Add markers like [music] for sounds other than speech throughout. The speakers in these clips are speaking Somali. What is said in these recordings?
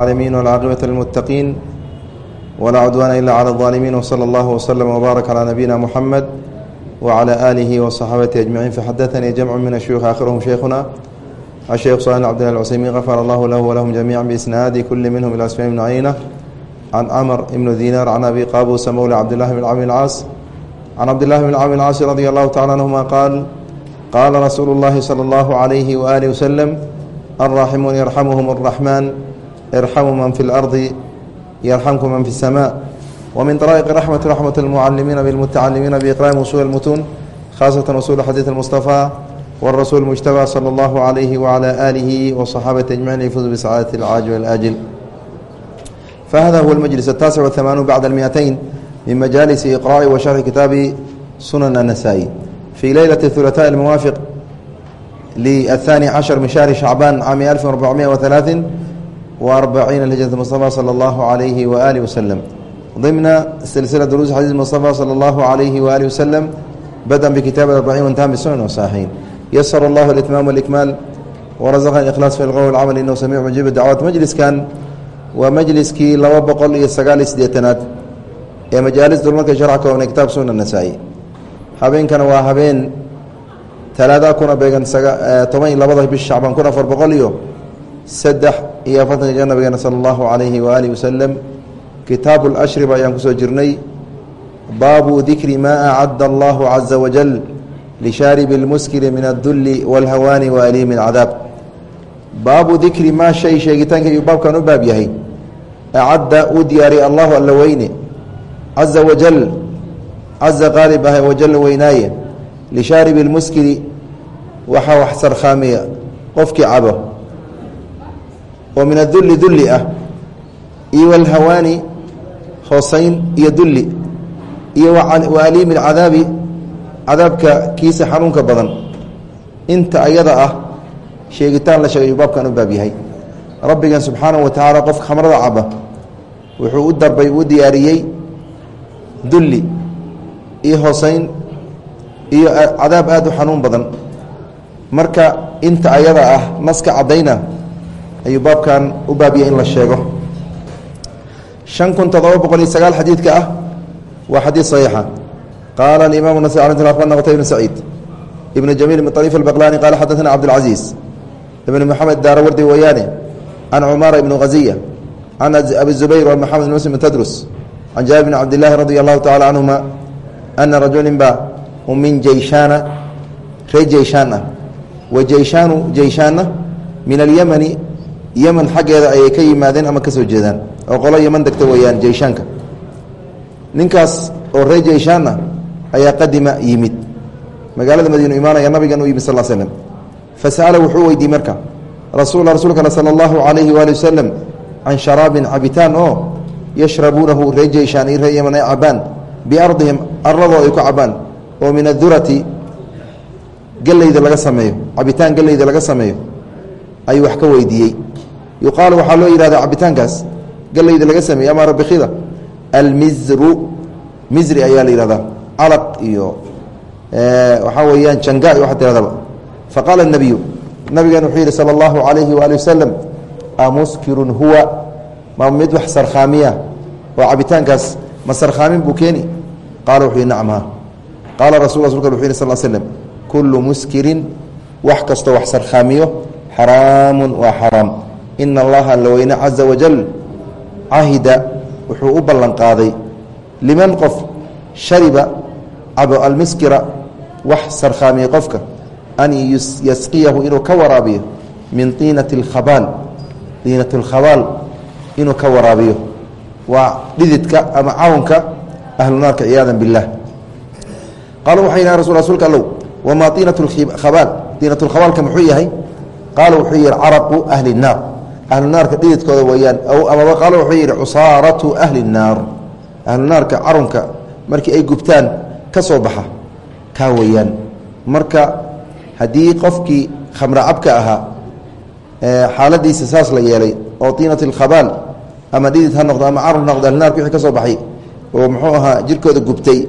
العالمين والعاقبة للمتقين ولا عدوان إلا على الظالمين وصلى الله وسلم وبارك على نبينا محمد وعلى آله وصحابته أجمعين فحدثني جمع من الشيوخ آخرهم شيخنا الشيخ صالح عبد الله العثيمين غفر الله له ولهم جميعا بإسناد كل منهم إلى أسماء بن عيينة عن عمر بن دينار عن أبي قابوس مولى عبد الله بن عمرو العاص عن عبد الله بن عمرو العاص رضي الله تعالى عنهما قال قال رسول الله صلى الله عليه وآله وسلم الراحمون يرحمهم الرحمن ارحموا من في الأرض يرحمكم من في السماء ومن طرائق رحمة رحمة المعلمين بالمتعلمين بإقرام وصول المتون خاصة وصول حديث المصطفى والرسول المجتبى صلى الله عليه وعلى آله وصحابة أجمعين يفوز بسعادة العاجل والآجل فهذا هو المجلس التاسع والثمانون بعد المئتين من مجالس إقراء وشرح كتاب سنن النسائي في ليلة الثلاثاء الموافق للثاني عشر من شهر شعبان عام 1443 وأربعين لهجرة المصطفى صلى الله عليه وآله وسلم ضمن سلسلة دروس حديث المصطفى صلى الله عليه وآله وسلم بدأ بكتاب الأربعين وانتهى بالسنن والصحيحين يسر الله الإتمام والإكمال ورزقنا الإخلاص في القول والعمل إنه سميع مجيب الدعوات مجلس كان ومجلسكii laba boqol iyo sagaal iyo siddeetanaad ee majaalis dulmarka sharca koobnay kitaab sunna nasaa-i habeenkana waa habeen talaada kuna beegan toban iyo labada bish shacbaan kun afar boqol iyo saddex iyo afartanka nabigeena sala allahu calayhi waaalihi wasalam kitaabu lashriba ayaan ku soo jirnay baabu dikri maa acadda allahu caza wajal lishaaribi lmuskiri min addulli walhawaani wa aliimi alcadaab baabu dikri maa shay sheegitaanka iyuu baabkan u baab yahay acadda uu diyaariyay allahu alla weyne caza wajal caza qaalib ah wajalla weynaaye lishaaribi lmuskiri waxaa wax sarkhaamiya qofkii cabo oo min adulli dulli ah iyo walhawaani hoosayn iyo dulli iyo wa aliimi alcadaabi cadaabka kiisa xanuunka badan. Inta ayada ah sheegitaan la sheegay yuu baabkan u baab yahay. Rabbigan subxaanahu wa tacaala qofka khamrada caba wuxuu u darbay u diyaariyey dulli iyo hoosayn iyo cadaab aada u xanuun badan. Marka inta ayada ah naska caddayna ayuu baabkan u baabiyay in la sheego. Shan kun toddoba boqol iyo sagaal xadiidka ah waa xadiid saxiixa. Qaala alimaam nas abarna qtay bn saciid. Ibn jamiil min ariif albaqlani qaala xadaثna cabdاlcaziiz ibn moxamed daarawardi wayaane can cumaara ibn haziya can abi zubayr wa maxamed bn muslim tadrus can jaabir bn cabd illaahi radi allahu tacala canhuma ana rajulin ba min jayshaana ree jayshaan ah wa jayshaanu jayshaanna min yeman xaggeeda ayay ka yimaadeen ama ka soo jeedaan? Oo qolo yeman degta weeyaan jayshaanka ninkaas oo ree jayshaan ah ayaa qadima yimid. Magaalada madiinu imaanaya nabigan u yimid sal slm fasa'ala wuxuu weydiiyey marka rasul rasuulka sala allahu calayhi waali wasalam can sharaabin cabitaan oo yashrabuunahu ree jayshaan iyo ree yeman ay cabaan biardihim aradoo ay ku cabaan oo min adurati geleyda laga sameeyo cabitaan geleyda laga sameeyo ayuu wax ka weydiiyey yuqaalu waxaa loo yihahda cabitaankaas geleyda laga sameeyey ama rabikida almizru mizri ayaa la yihahdaa calaq iyo waxaa weeyaan janga iyo waxaa tihahdaba faqaala الnabiyu nabigan wuxuu yihi salى اllahu عalayhi waali wasalam amuskirun huwa ma mid wax sarkhaamiya oo cabitaankaas ma sarkhaamin buu keeni qaala wuxuu yihi nacma qaala rasul rasulka wuxu yih sal slm kullu muskirin wax kastoo wax sarkhaamiyo xaraamu waa xaraam ina allaha alla weyne caza wajal cahida wuxuu u ballan qaaday liman qof shariba cabo almiskira wax sarkhaamiye qofka an yasqiyahu inuu ka waraabiyo min iinati اlkhabaal diinat اlkhabaal inuu ka waraabiyo waa dhididka ama cawnka ahlu naarka ciyaada biاllah qaalu waxay yidhahan rasul rsulka allow wamaa iinat khabaal diinat lkhabaalka muxuu yahay qaala wuxuu yihi caraqu ahli الnaar ahlunaarka dhididkooda weyaan amaba qaalo wuxuu yidhi cusaaratu ahli naar. Ahlunaarka carunka markii ay gubtaan ka soo baxa kaa weyaan marka haddii qofkii khamra cabka ahaa xaaladiisa saas la yeelay oo tiinat ilkhabaal ama dhidid ha noqdo ama carun ha noqdo ahlunaarka wixii ka soo baxay oo muxuu ahaa jirkooda gubtay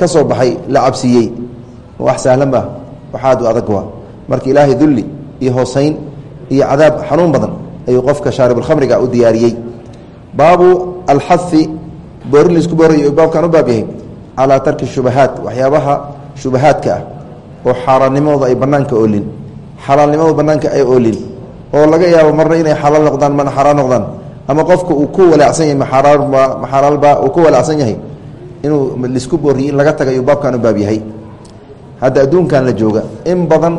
ka soo baxay la cabsiiyey wax sahlan ba waxaad u adag waa. Marka ilaahay dulli iyo hoosayn iyo cadaab xanuun badan ayuu qofka shaaribulkhamriga u diyaariyey. Baabu alxahi boorin la isku boorayo baabkan u baab yahay calaa tarki shubahaat waxyaabaha shubahaadka ah oo xaaraannimadooda ay banaanka oolin. Xalaalnimadu banaanka ay oolin oo laga yaabo marna inay xalaal noqdaan mana xaaraan noqdaan ama qofka uu ku walaacsan yahay maxalaalba uu ku walaacsan yahay inuu la isku booriyo in laga taga ayuu baabkan u baab yahay. Hadda adduunkan la jooga in badan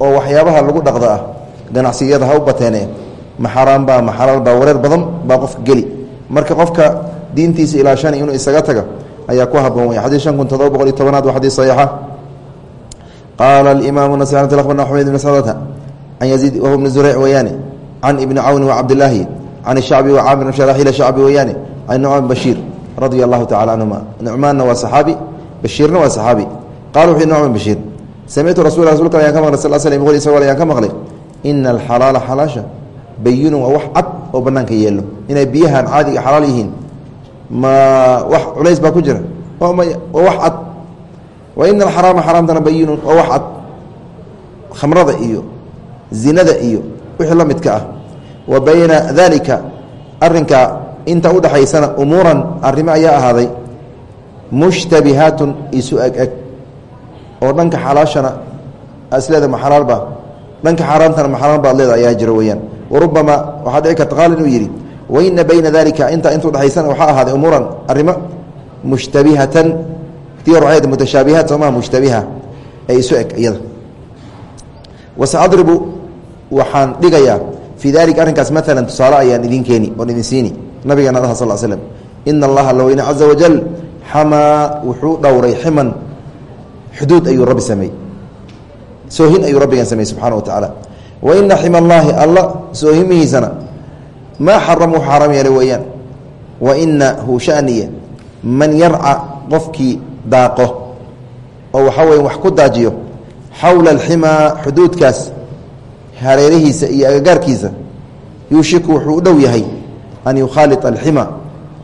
oo waxyaabaha lagu dhaqda ah ganacsiyada ha u bateene ma xaaraanba ma xalaalba wareer badan baa qofka geli. Marka qofka diintiisa ilaashanay inuu isaga taga ayaa ku haboon wey xadii shan kun todoba boqol iyo tobanaad waa xadiis saxiixa. Qaala alimaamu nas akhbarna xamed ibn sacdata can yaziid wahuwa bni zureyc weeyaane can ibni cawni wacabdilaahi can shacbi wacamir sharaxiil shacbi weeyaane can nucmaan bashiir radia allahu tacala canhuma nucmaanna waa saxaabi bashiirna waa saxaabi. Qala wuxu nucmaan bashiir samictu rasul rasulka ayaan ka maqlay? Sal slm qul isagoo ayaan ka maqlay ina alxalaala xalaasha bayinun waa wax cad oo banaanka yeelo inay biyahan caadiga xalaal yihiin. Ma wax culays baa ku jira? Maya waa wax cad. Wa ina alxaraama xaraamtana bayinun waa wax cad. Khamrada iyo zinada iyo wixii la midka ah. Wa bayna dalika arinka inta udhaxaysana umuuran arrimo ayaa ahaaday mushtabihaatun isu eg eg oo dhanka xalaashana asleeda ma xalaalba dhanka xaaraamtana ma xalaal baad leeda ayaa jiro weyaan warubama waxaa dhici karta qaal inuu yidhi waina bayna dalika inta inta udhaxaysana waxaa ahaaday umuuran arrimo mushtabihatan hor mutashaabihaat soomaa mushtabiha ee isu eg iyada. Wasaadribu waxaan dhigayaa fii dalika arrinkaas maalan tusaale ayaan idin keeni oon idin siini nabigeena daha sal slm ina allaha laweyne caza wajal xamaa wuxuu dhowray ximan xuduud ayuu rabbi sameeyey soohin ayuu rabbigan sameeyey subxana wa tacaala wa ina xima allaahi alla soohimihiisana maa xaram wuxuu xaram yeelay weeyaan. Wa inahu shaniye man yarca qofkii daaqo oo waxaa weya wax ku daajiyo xowla alximaa xuduudkaas hareerihiisa iyo agagaarkiisa yuushiku wuxuu u dhow yahay an yukhaalia alxima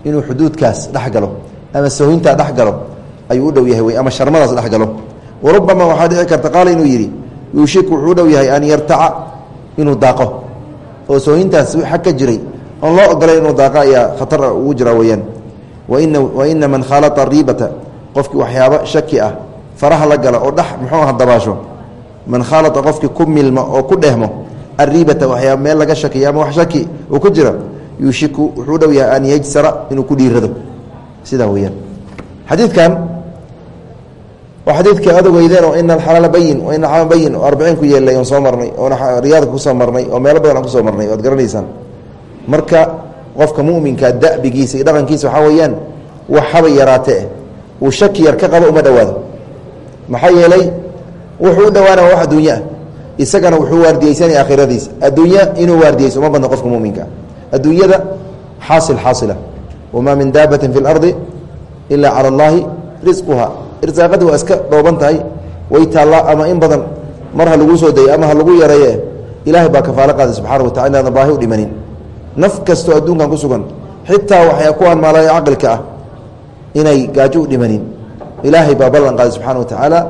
inuu xuduudkaas dhex galo ama soohintaa dhex galo ayuu u dhow yahay wey ama sharmadaas dhex galo warubama waxaa dhici karta qaala inuu yidhi yuushiku wuxuu dhow yahay an yartaca inuu daaqo oo soohintaas xag ka jiray oon loo ogolay inuu daaqo ayaa khatar ugu jira weyaan waina waina man khaalata riibata qofkii waxyaabo shaki ah faraha la gala oo dhex muxuu aha dabaasho man khaalata qofkii ku milmo oo ku dhehmo ariibata waxyaaba meel laga shakiyo ama wax shaki uu ku jira yuushiku wuxuu dhow yahay an yajsara inuu ku dhiirado sidaa weyaan xadiidkan waa xadiidka aad ogeydeen oo ina alxalaala bayin o ina xalaal bayin oo arbiciin ku yeelay oon soo marnay oona riyaadka ku soo marnay oo meelo badan aan ku soo marnay oad garanaysaan. Marka qofka muminka dabigiisa iyo dhaqankiisa waxaa weeyaan wax haba yaraatee uu shaki yar ka qabo uma dhowaado maxaa yeelay wuxuu u dhowaana wax adduunye ah. Isagana wuxuu waardiyeysanaya aakhiradiisa. Adduunya inuu waardiyeyso uma badno qofka muminka adduunyada xaasil xaasila. Wamaa min daabatin fi اlardi ila cala اllahi risquha irsaaqada waa iska dhooban tahay way taallaa ama in badan mar ha lagu soo dayo ama ha lagu yareeye ilaahay baa kafaalo qaaday subxana wa tacala inaadan baahi u dhimanin. Naf kastoo adduunkan ku sugan xitaa waxay kuwaan maalaya caqilka ah inay gaajo u dhimanin. Ilaahay baa ballan qaaday subxana wa tacaala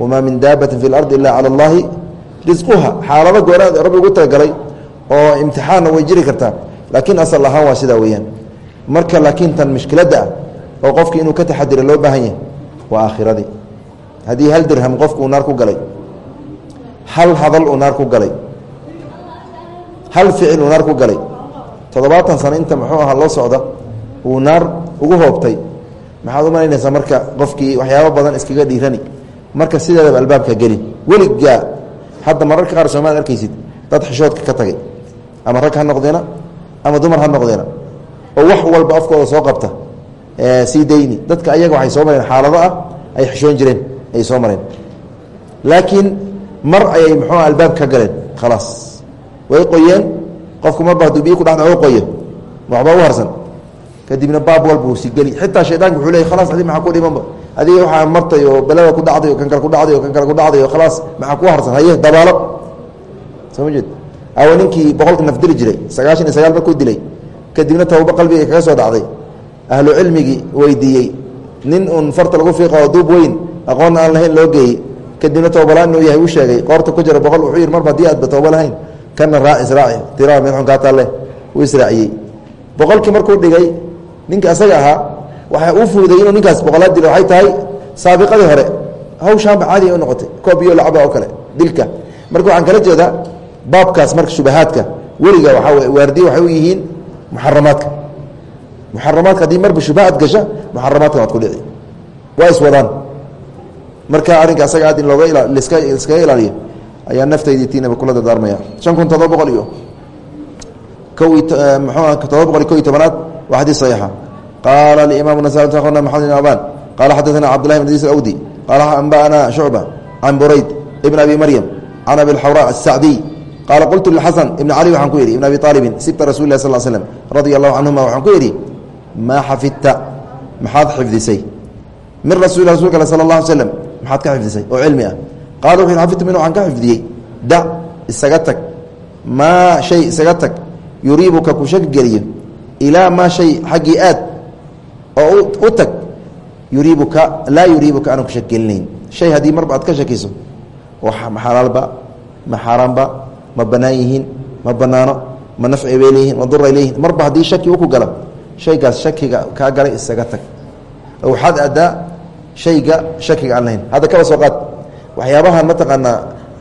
wamaa min daabatin fi اlardi ila cala اllahi risquha xaalado goonaad rabbi ugu talagalay oo imtixaanna way jiri kartaa laakiin asal ahaan waa sidaa weeyaan. Marka laakiin tan mushkiladda ah oo qofki inuu ka taxadira loo baahan yahay waa aakhiradii haddii hal dirham qofku uu naar ku galay hal hadal uu naar ku galay hal ficil uu naar ku galay toddobaatan sano inta muxuu ahaa loo socda uu naar ugu hoobtay maxaad u malaynaysaa marka qofkii waxyaabo badan iskaga dhiirani? Marka sideedaba albaabka geli weligaa hadda mararka qaar somaad arkaysid dad xishoodka ka tagay. Ama rag ha noqdeena ama dumar ha noqdeena. Oo wax walba afkooda soo qabta sii dayni. Dadka ayaga waxay soo mareen xaalado ah ay xishoon jireen ayay soo mareen. Laakiin mar ayay muxuu albaab ka galeen khalaas. Way qoyeen qofku marba hadduu biyi ku dhexda o qoyo waxba u harsan. Kadibna baab walbuu si geli. Xitaa shaydaanka wuxuu leey khalaas adi maxaa ku dhimanba? Adiga waxaa martay oo balada ku dhacday oo kan kale ku dhacday oo kan kale ku dhacday oo khalaas maxaa ku harsan? Haye dabaalo. Soo ma jeed? Awa ninkii boqolka naf dili jiray sagaashan iyo sagaal markuu dilay. Kadibna tawba qalbiga kaga soo dhacday ahlu cilmigii weydiiyey. Nin uun farta lagu fiiqa oo duub weyn aqoonna aan lahayn loo geeyey. Kadibna toobalaan inuu yahay u sheegay qoorta ku jira boqol wuxuu yidhi marba haddii aadba tooba lahayn kana raa israaci tiraa mid xun kaa talle uu israaciyey boqolkii markuu dhigay ninka asaga ahaa waxa uu fuuday inuu ninkaas boqolaad dilo waxay tahay saabiqadii hore. Hawshaanba caadiga u noqotay koob iyo lacaba oo kale dilka. Marka waxaan kala jeedaa baabkaas marka shubahaadka weliga waxaa waardiye waxay u yihiin muxaramaadka muxaramaadka haddii marba shubahaad gasha muxaramaadkan waad ku dhici. Waa iswadaan marka arrinka asaga aad in looga liskaga ilaaliyo ayaa naftaydi tiinaba kula dardaarmaya. Shan kun toddoba boqol iyo ko mxua todoba boqol iyo eh, ko iyo tobanaad waa xadiis saxiixa. Qaala alimaam nasa akhbarna maxamed ibn abaan qaala xaddaثna cabdullahi bn diis awdi qaala anba'ana shucba can burayd ibn abi maryam can abi lxawra asacdiy qaala qultu lixasan ibn cali waxaan ku yidhi ibn abi aalibin sibta rasuli lah sal slm radia allahu canhuma waxaan ku yidhi maa xafidta maxaad xifdisay min rasul rasulka al sala اlah slm maxaad ka xifdisay oo cilmi ah qala wuxu xafidtu min waxaan ka xifdiyey dac isaga tag maa shay isaga tag yuriibuka ku shaki geliyo ilaa maa shay xaggii aad oo u tag yuriibuka laa yuriibuka aanan ku shaki gelinayn shay haddii marba aad ka shakiso ma xalaalba ma xaaraanba ma bannaan yihiin ma bannaano ma nafci bay leeyihiin ma galo shaygaas shakiga kaa galay isaga tag. Oo waxaad addaa shayga shakiga aan lahayn. Hadda kaba soo qaad. Waxyaabahan mataqaanaa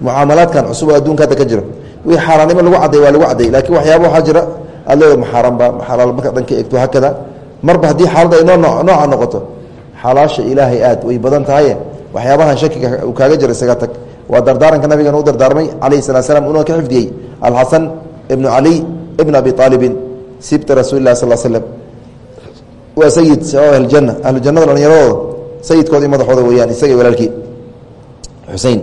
mucaamalaadkan cusub oo adduunka hadda ka jiro. Wii xaaraannimo lagu cadday waa lagu cadday laakiin waxyaaba waxaa jira. Aad leeda maxaaraanba maxalaal marka dhanka eegto hakada. Marba haddii xaaladda ay noo nooca noqoto xalaasha ilaahay aad way badan tahaye waxyaabahan shakiga uu kaaga jiro isaga tag. Waa dardaaranka nabigan u dardaarmay calayhi salaa slam una ka xifdiyey alxasan ibnu caliy ibn abi aalibin sibta rasuuli lah sal slm waa sayid ahljana ahlujannada dhallinyaradooda sayidkoodii madaxooda weyaan isaga walaalkii. Xusein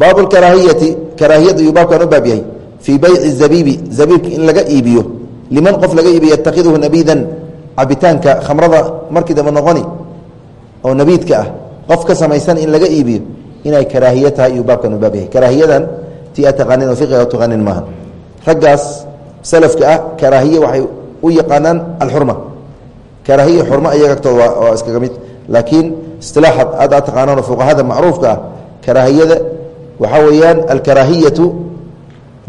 baabu lkaraahiyati karaahiyad ayuu baabkan u baab yahay fii bayci zabiibi zabiibka in laga iibiyo liman qof laga iibiyo yatakhiduhu nabiidan cabitaanka khamrada markii dambe noqoni oo nabiidka ah qof ka samaysan in laga iibiyo inay karaahiye tahay iyuu baabkan u baab yahay. Karaahiyadan ti a taqaanin oo fiqiga taqaanin maaha. Raggaas salafka ah karaahiye waxay u yaqaanaan alxurma karaahiya xurmo ayaga agtooda waa iskaga mid. Laakiin isilaaxad aad aad taqaanaan oo fuqahada macruufka ah karaahiyada waxaa weeyaan alkaraahiyatu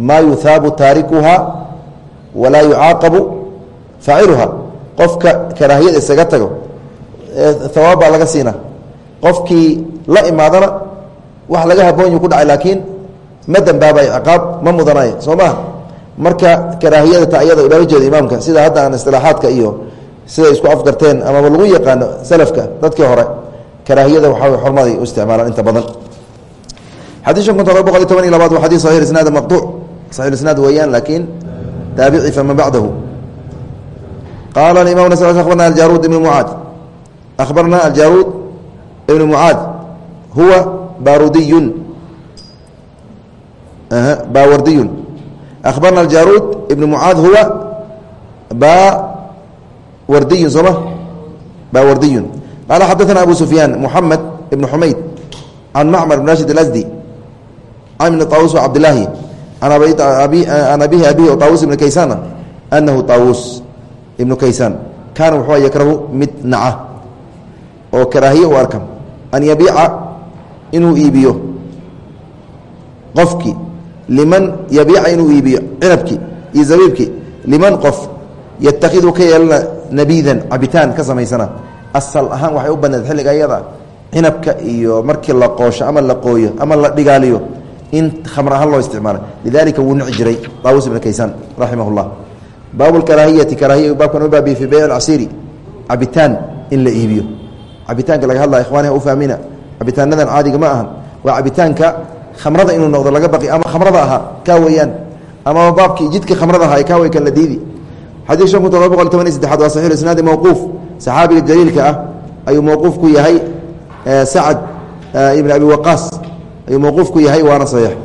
maa yuhaabu taarikuha walaa yucaaqabu faaciluha qofka karaahiyada isaga tago hawaab baa laga siina qofkii la imaadana wax laga haboonyu ku dhacay laakiin ma dambaabay ciqaab ma mudanayo soo maha marka karaahiyada ta iyada uloola jeeda imaamka sida hadda aan istilaaxaadka iyo siday isku afgarteen amaba lagu yaqaano salafka dadkii hore karaahiyada waxaa xurmaday u isticmaalaan inta badan. Xadii shan kun todoba boqol iyo toban iyo labaad waa xadii saxix isnaad maqtuuc saxix isnaad weeyaan laakiin taabici fama bacdahu qaala imam abarna aljaruud ibn mucaad akhbarna aljaruud ibn mucaad huwa barudiyun bawardiyun akhbarna aljaruud ibn mucaad huwa ba wardiyun sooma bawardiyun qaala xadaثna abu sufyaan muxamed ibn xumayd can macmar bn rashid alasdi can ibn طaawus cabdilaahi can abihi abihi o طaawus ibn kaysana anahu طaawus ibnu kaysaan kaana wuxuu yakrahu mid naca oo karaahiye u arka an yabiica inuu iibiyo qofkii liman yabiica inuu iibiyo cinabkii iyo zabiibkii liman qof yatakhidu ka yeelana nabiidan cabitaan ka samaysana. Asal ahaan waxay u banaed xilliga ayada cinabka iyo markii la qoosho ama la qooyo ama la dhigaaliyo in khamr ahaan loo isticmaala lidalika wuu nici jiray daawus ibn kaysaan raximah اllah baabu karaahiyati karaahiya baabkan u baabiye fii bayc acsiiri cabitaan in la iibiyo. Cabitaanka laga hadlaya ikhwaaniha u cabitaanadan caadiga ma ahan. Waa cabitaanka khamrada inuu noqdo laga baqi ama khamrada ahaa kaa weeyaan. Amaba baabkii jidkii khamrada ahaa kaa wey la diidi xadiid shan kun todoba boqol toban iyo saddexaad waa saxiix isnaadi mawquuf. Saxaabiga jaliilka ah ayuu mawquuf ku yahay sacad ibn abi waqaas ayuu mawquuf ku yahay waana saxiix.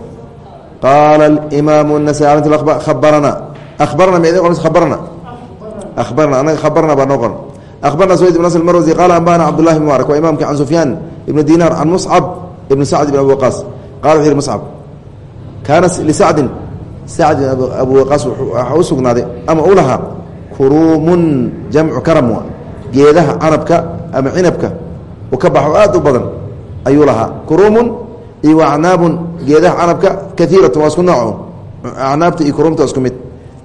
Qaala imaamu nasai khabarana. Abarna m abarna abarna anaga khabarna baa noo qoran abarna sweyd ibn asl marwsi qaala ambana cabdullahi bn mubarak waa imamki can sufyaan ibn dinar can muscab ibn sacd ibn abi waqaas. Qala wuxu yihi muscab kaana lisacdin sacd abu waqaas waxa u sugnaaday ama u lahaa kuruumun jamcu karam geedaha canabka ama cinabka u ka baxo aad u badan ayuu lahaa kuruumun iyo acnaabun geedaha canabka kaiiratun waa isku nooco acnaabta iyo kurumta isku mid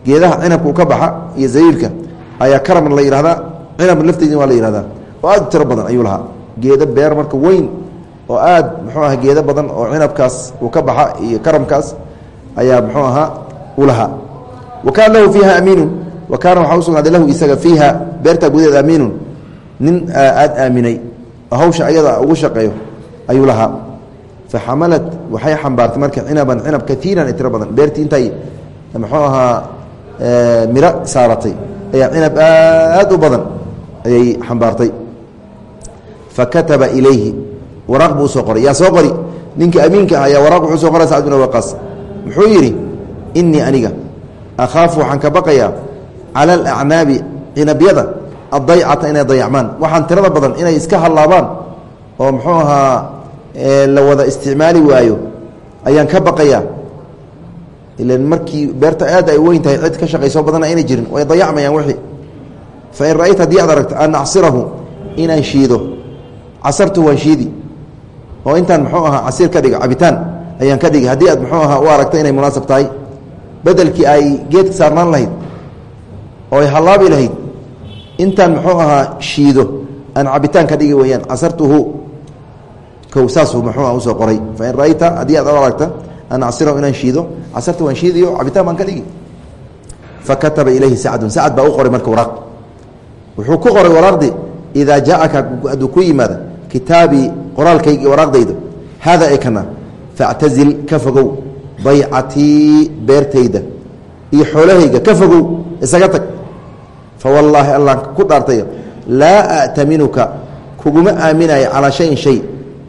geedaha cinabka uu ka baxa iyo zabiibka ayaa karam la yihahdaa cinab lafteedina waa la yihahdaa oo aad tiro badan ayuu beer marka weyn oo aad muxuu aha geedo badan oo cinabkaas uu ka baxa iyo karamkaas ayaa muxuu ahaa u lahaa wa kaana lahu fiiha amiinun wa kaana waxaa usugnaaday lahu isaga fiiha beertaa gudaheeda amiinun nin aada aaminay. Hawsha ayada ugu shaqeeyo ayuu lahaa. Fa xamalat waxay xambaartay marka cinaban cinab kaiiran tiro badan. Beertii intay muxuu ahaa miro saaratay. Ayaa cinab aad u badan ayay xambaartay. Fa kataba ilayhi. Waraaq buu u soo qoray. Yaa soo qori. Ninka amiinka ah ayaa waraaq wuxuu soo qoray sacd bin waqaas muxuu yidhi inii aniga akhaafu waxaan ka baqayaa cala alacnaabi cinabyada addaycata inay dayacmaan. Waxaan tirada badan inay iska hallaabaan oo muxuu ahaa la wada isticmaali waayo ayaan ka baqayaa. Ilan markii beerta aad ay weyn tahay cid ka shaqayso badana ayna jirin way dayacmayaan wixii. Fa in ra'ayta haddii aad aragto an acsirahu inaan shiido casartu waan shiidi. Oo intaan muxuu ahaa casiir ka dhigo cabitaan ayaan ka dhigi haddii aad muxuu ahaa u aragto inay munaasab tahay bedelkii ay geedka saarnaan lahayd oo ay hallaabi lahayd intaan muxuu ahaa shiido aan cabitaan ka dhigi weyaan casartuhu kow saasuu muxuu ah u soo qoray. Fa ra'ayta haddii aad u aragta an acsirahu inaan shiido casarta waan shiidiyo cabitaan baan ka dhigi fa ilayhi sacdun sacad baa u qoray marka waraaq wuxuu ku qoray waraaqdii idaa jaaaka hadduu ku yimaada kitaabii qoraalkayga waraaqdayda haada ee kana factazil ka fogow. baycatii beertayda iyo xoolahayga ka fogow isaga tag. fa wallaahi allaan ku dhaartay laa a'taminuka kuguma aaminayo calaa shayin shay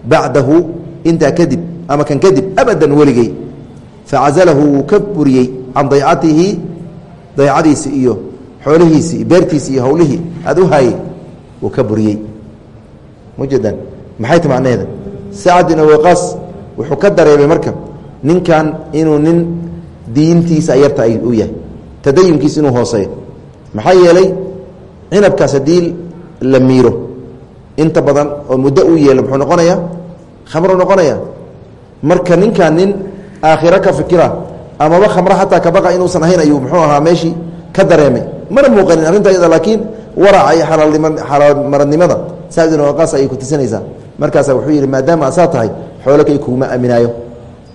bacdahu intaa kadib ama kan kadib abadan weligey facazalahu wuu ka buriyey can daycatihi daycadiisi iyo xoolihiisii beertiisi iyo howlihii aad u haayey wuu ka buriyey. Mujeedaan maxay ta sacad bin waqaas wuxuu ka dareemay marka ninkan inuu nin diintiisa yarta u yahay tadayunkiisa inuu hooseeyo. Maxaa yeelay cinabkaas haddii la miiro inta badan oo muddo u yeelo muxuu noqonayaa khamru noqonaya. Marka ninkan nin aakhiro ka fikira amaba khamro xataa kabaqa inuusan ahayn ayuu muxuu ahaa meeshii ka dareemay. Mana muuqanin arrinta iyada laakiin waraca iyo bin waqaas ayay ku tusinaysaa markaasa wuxuu yidhi maadaama asaa tahay xoolo kay kuguma aaminaayo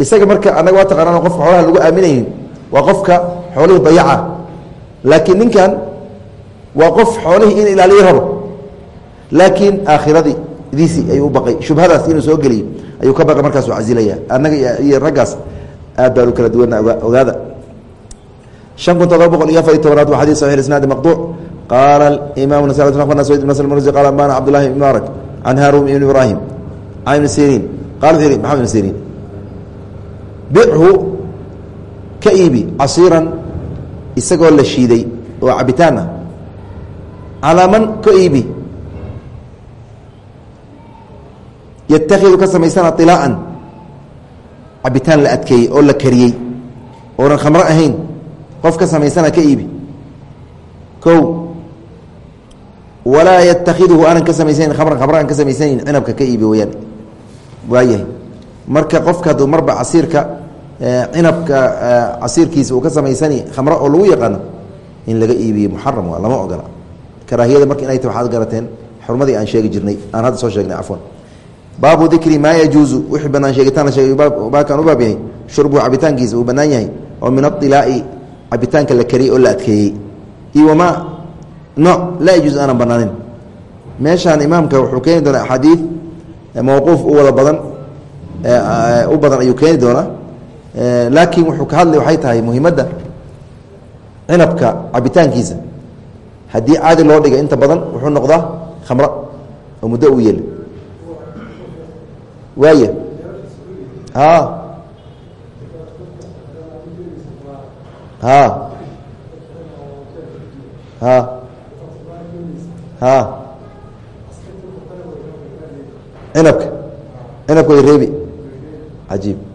isaga marka annaga waa taqaanaan qofka xoolaha lagu aaminaynin waa qofka xoolihii dayaca laakiin ninkan waa qof xoolihii in ilaaliyo rabo laakiin aakhiradii diisi ayuu u baqay shubhadaas inuu soo geliyo ayuu ka baqay markaasuu casilaya annaga iyo raggaas aad baan u kala duwana ogaada شhan kun todoba boqol iyo afar iy tobanaad waa xadيث صحيح isنaadi مqطوع qاala الإmam نس أخبرna سويد بن نصر المرزي qال أنbاna cبداللahi بن مبارك عن hاrون بن إبراهيم عن بن سيrين mamed srin bichu ka iibi casiiran isagoo la shiiday oo cabitaan ah calaa man ka iibi yatakidu ka samaysana ilaaan cabitaan la adkeeyey oo la kariyey oonan khamro ahayn qof ka samaysana ka iibi o walaa yatakidhu aanan ka samaysanin kamran kamra aan ka samaysanayn cinabka ka iibi weyaan waayahay. Marka qofka hadduu marba casiirka cinabka casiirkiisa uu ka samaysani khamro oo lagu yaqaano in laga iibiyo muxaram waa lama ogola karaahiyada marka inay ta waxaad garateen xurmadii aan sheegi jirnay aan hadda soo sheegnay cafwan baabu dikri maa yajuuzu wixii banaan sheegitaan la sheegay baakan u baab yahay shurbuhu cabitaankiisa uu bannaan yahay oo min ailaai cabitaanka la kariyey oo la adkeeyey. Iyo nooc laa yajuuz aanan banaanin meeshaan imaamka wuxuu keeni doonaa axaadiid mawquuf u wada badan u badan ayuu keeni doonaa. Laakiin wuxuu ka hadlay waxay tahay muhimadda cinabka cabitaankiisa. Haddii caadi loo dhiga inta badan wuxuu noqdaa khamro oo muddo u yeeli waaya a ha ha ha cinabka. Cinabka way reebi. Cajiib. [laughs]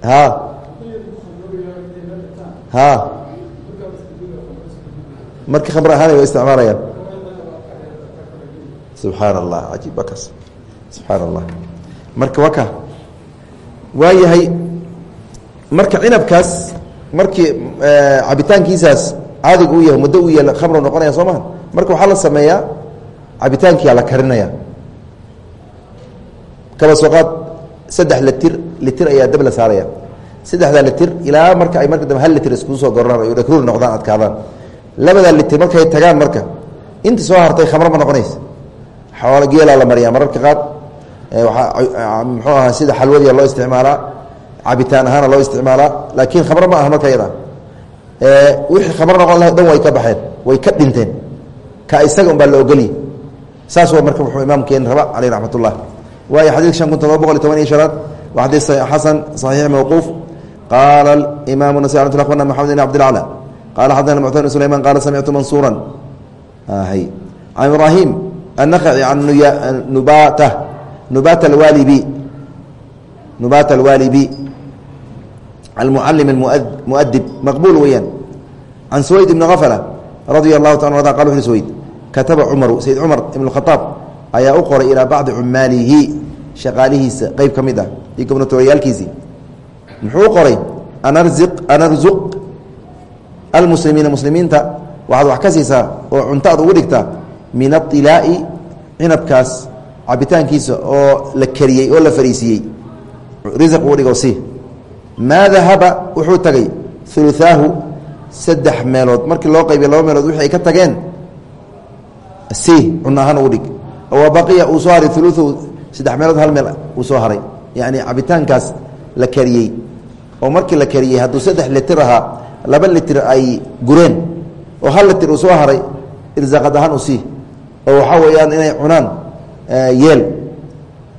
Ha. Ha. Marka khamr ahaan wa isticmaalayaan. Subxaan allah cajiib waa kaas. Subxaan allah marka waka waayahay marka cinabkaas markii cabitaankiisaas caadiga u yahay muddo u yeel khamro noqonaya soo maha marka waxaa la sameeyaa cabitaankiyaa la karinaya kaba soo qaad saddex litir litir ayaa dab la saaraya saddexdaa litir ilaa marka ay marka dambe hal litir iskugu soo gornaan ay dhakruur noqdaan adkaadaan. Labadaa litir markay tagaan marka inta soo hartay khamro ma noqonaysa xoolo geelaa la mariyaa. Mararka qaad waaa muxuu ahaa sida xalwadiya loo isticmaalaa cabitaan ahaana loo isticmaalaa laakiin khamro ma aha marka yada wixii khamro noqon laha dhan way ka baxeen way ka dhinteen ka isaga un baa la ogolyi saas waa marka wuxuu imaamkeeni raba caleyh raxmat ullah waayo xadiidka shan kun todoba boqol toban iyo shanaad waa xadiid xasan saxiix mawquuf. Qaala imaamu nasa mt akhbarna maxamed bn abdilcla qala xadana muctar bn sulayman qaala samictu mansuura can ibraahim annakci can nubata nubat alwalibi. Nubat alwalibi. Almucalim muadib maqbul weeyaan. Can suwayd ibni kafla radia allahu ta arda qal wuxu kataba cumaru sayd cumar ibn khaaab ayaa u qoray ilaa bacdi cumaalihi shaqaalihiisa qeyb ka mid ah iyo gobnatooyaalkiisii muxuu qoray anarzuq almuslimiina muslimiinta waxaad wax ka siisaa oo cunto aad ugu dhigtaa min ailaa'i cinabkaas cabitaankiisa oo la kariyey oo la fariisiiyey risq uu dhigo si maa dahaba wuxuu tagay uluaahu saddex meelood markii loo qaybiya laba meelood wixii ay ka tageen si cunno ahaan ugu dhig. Wa baqiya uu soo haray uluuu saddex meelood hal meel uu soo haray. Yacni cabitaankaas la kariyey. Oo markii la kariyey hadduu saddex litir ahaa laba litir ay gureen. Oo hal litir uu soo haray irsaaqad ahaan u sii. Oo waxaa weeyaan inay cunaan yeel.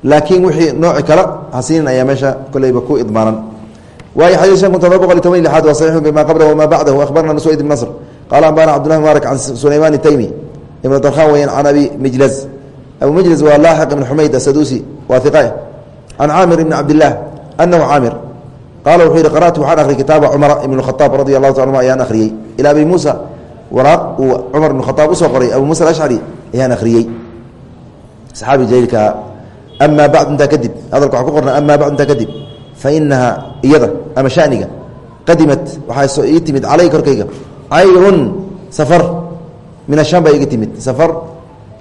Laakiin wixii nooci kale hasiinin ayaa meesha koleyba ku idmaanan. Waayo xadii shan kun todoba boqol iyo toban iyo lixaad waa saxiixu bima qablahu wama bacdahu akhbarna suwayd ibn nasr. Qaala ambana cabdullahi mubaarak can ibn darkhan weyan can abi mijlaz. Abu mijlaz waa laaxiq ibn xumayd asaduusi waa iqa can caamir ibni cabdillaah anahu caamir qaala wuxuu qara'tu waxaan akhriyay kitaaba cumara ibn khaaab radi allahu ta anuma ayaan akhriyey. Abi muusa waraaq uu cumar ibn khaaab u soo qoray abu muusa alashcari ayaan akhriyey. Saxaabi jaliilkaa amaa bacdu intaa kadib hadalka waxa ku qorna amaa bacdu intaa kadib fa inaha iyada ama shaniga qadimat waxaa ii timid calay korkayga cayrun safar min ashaam baa iga timid safar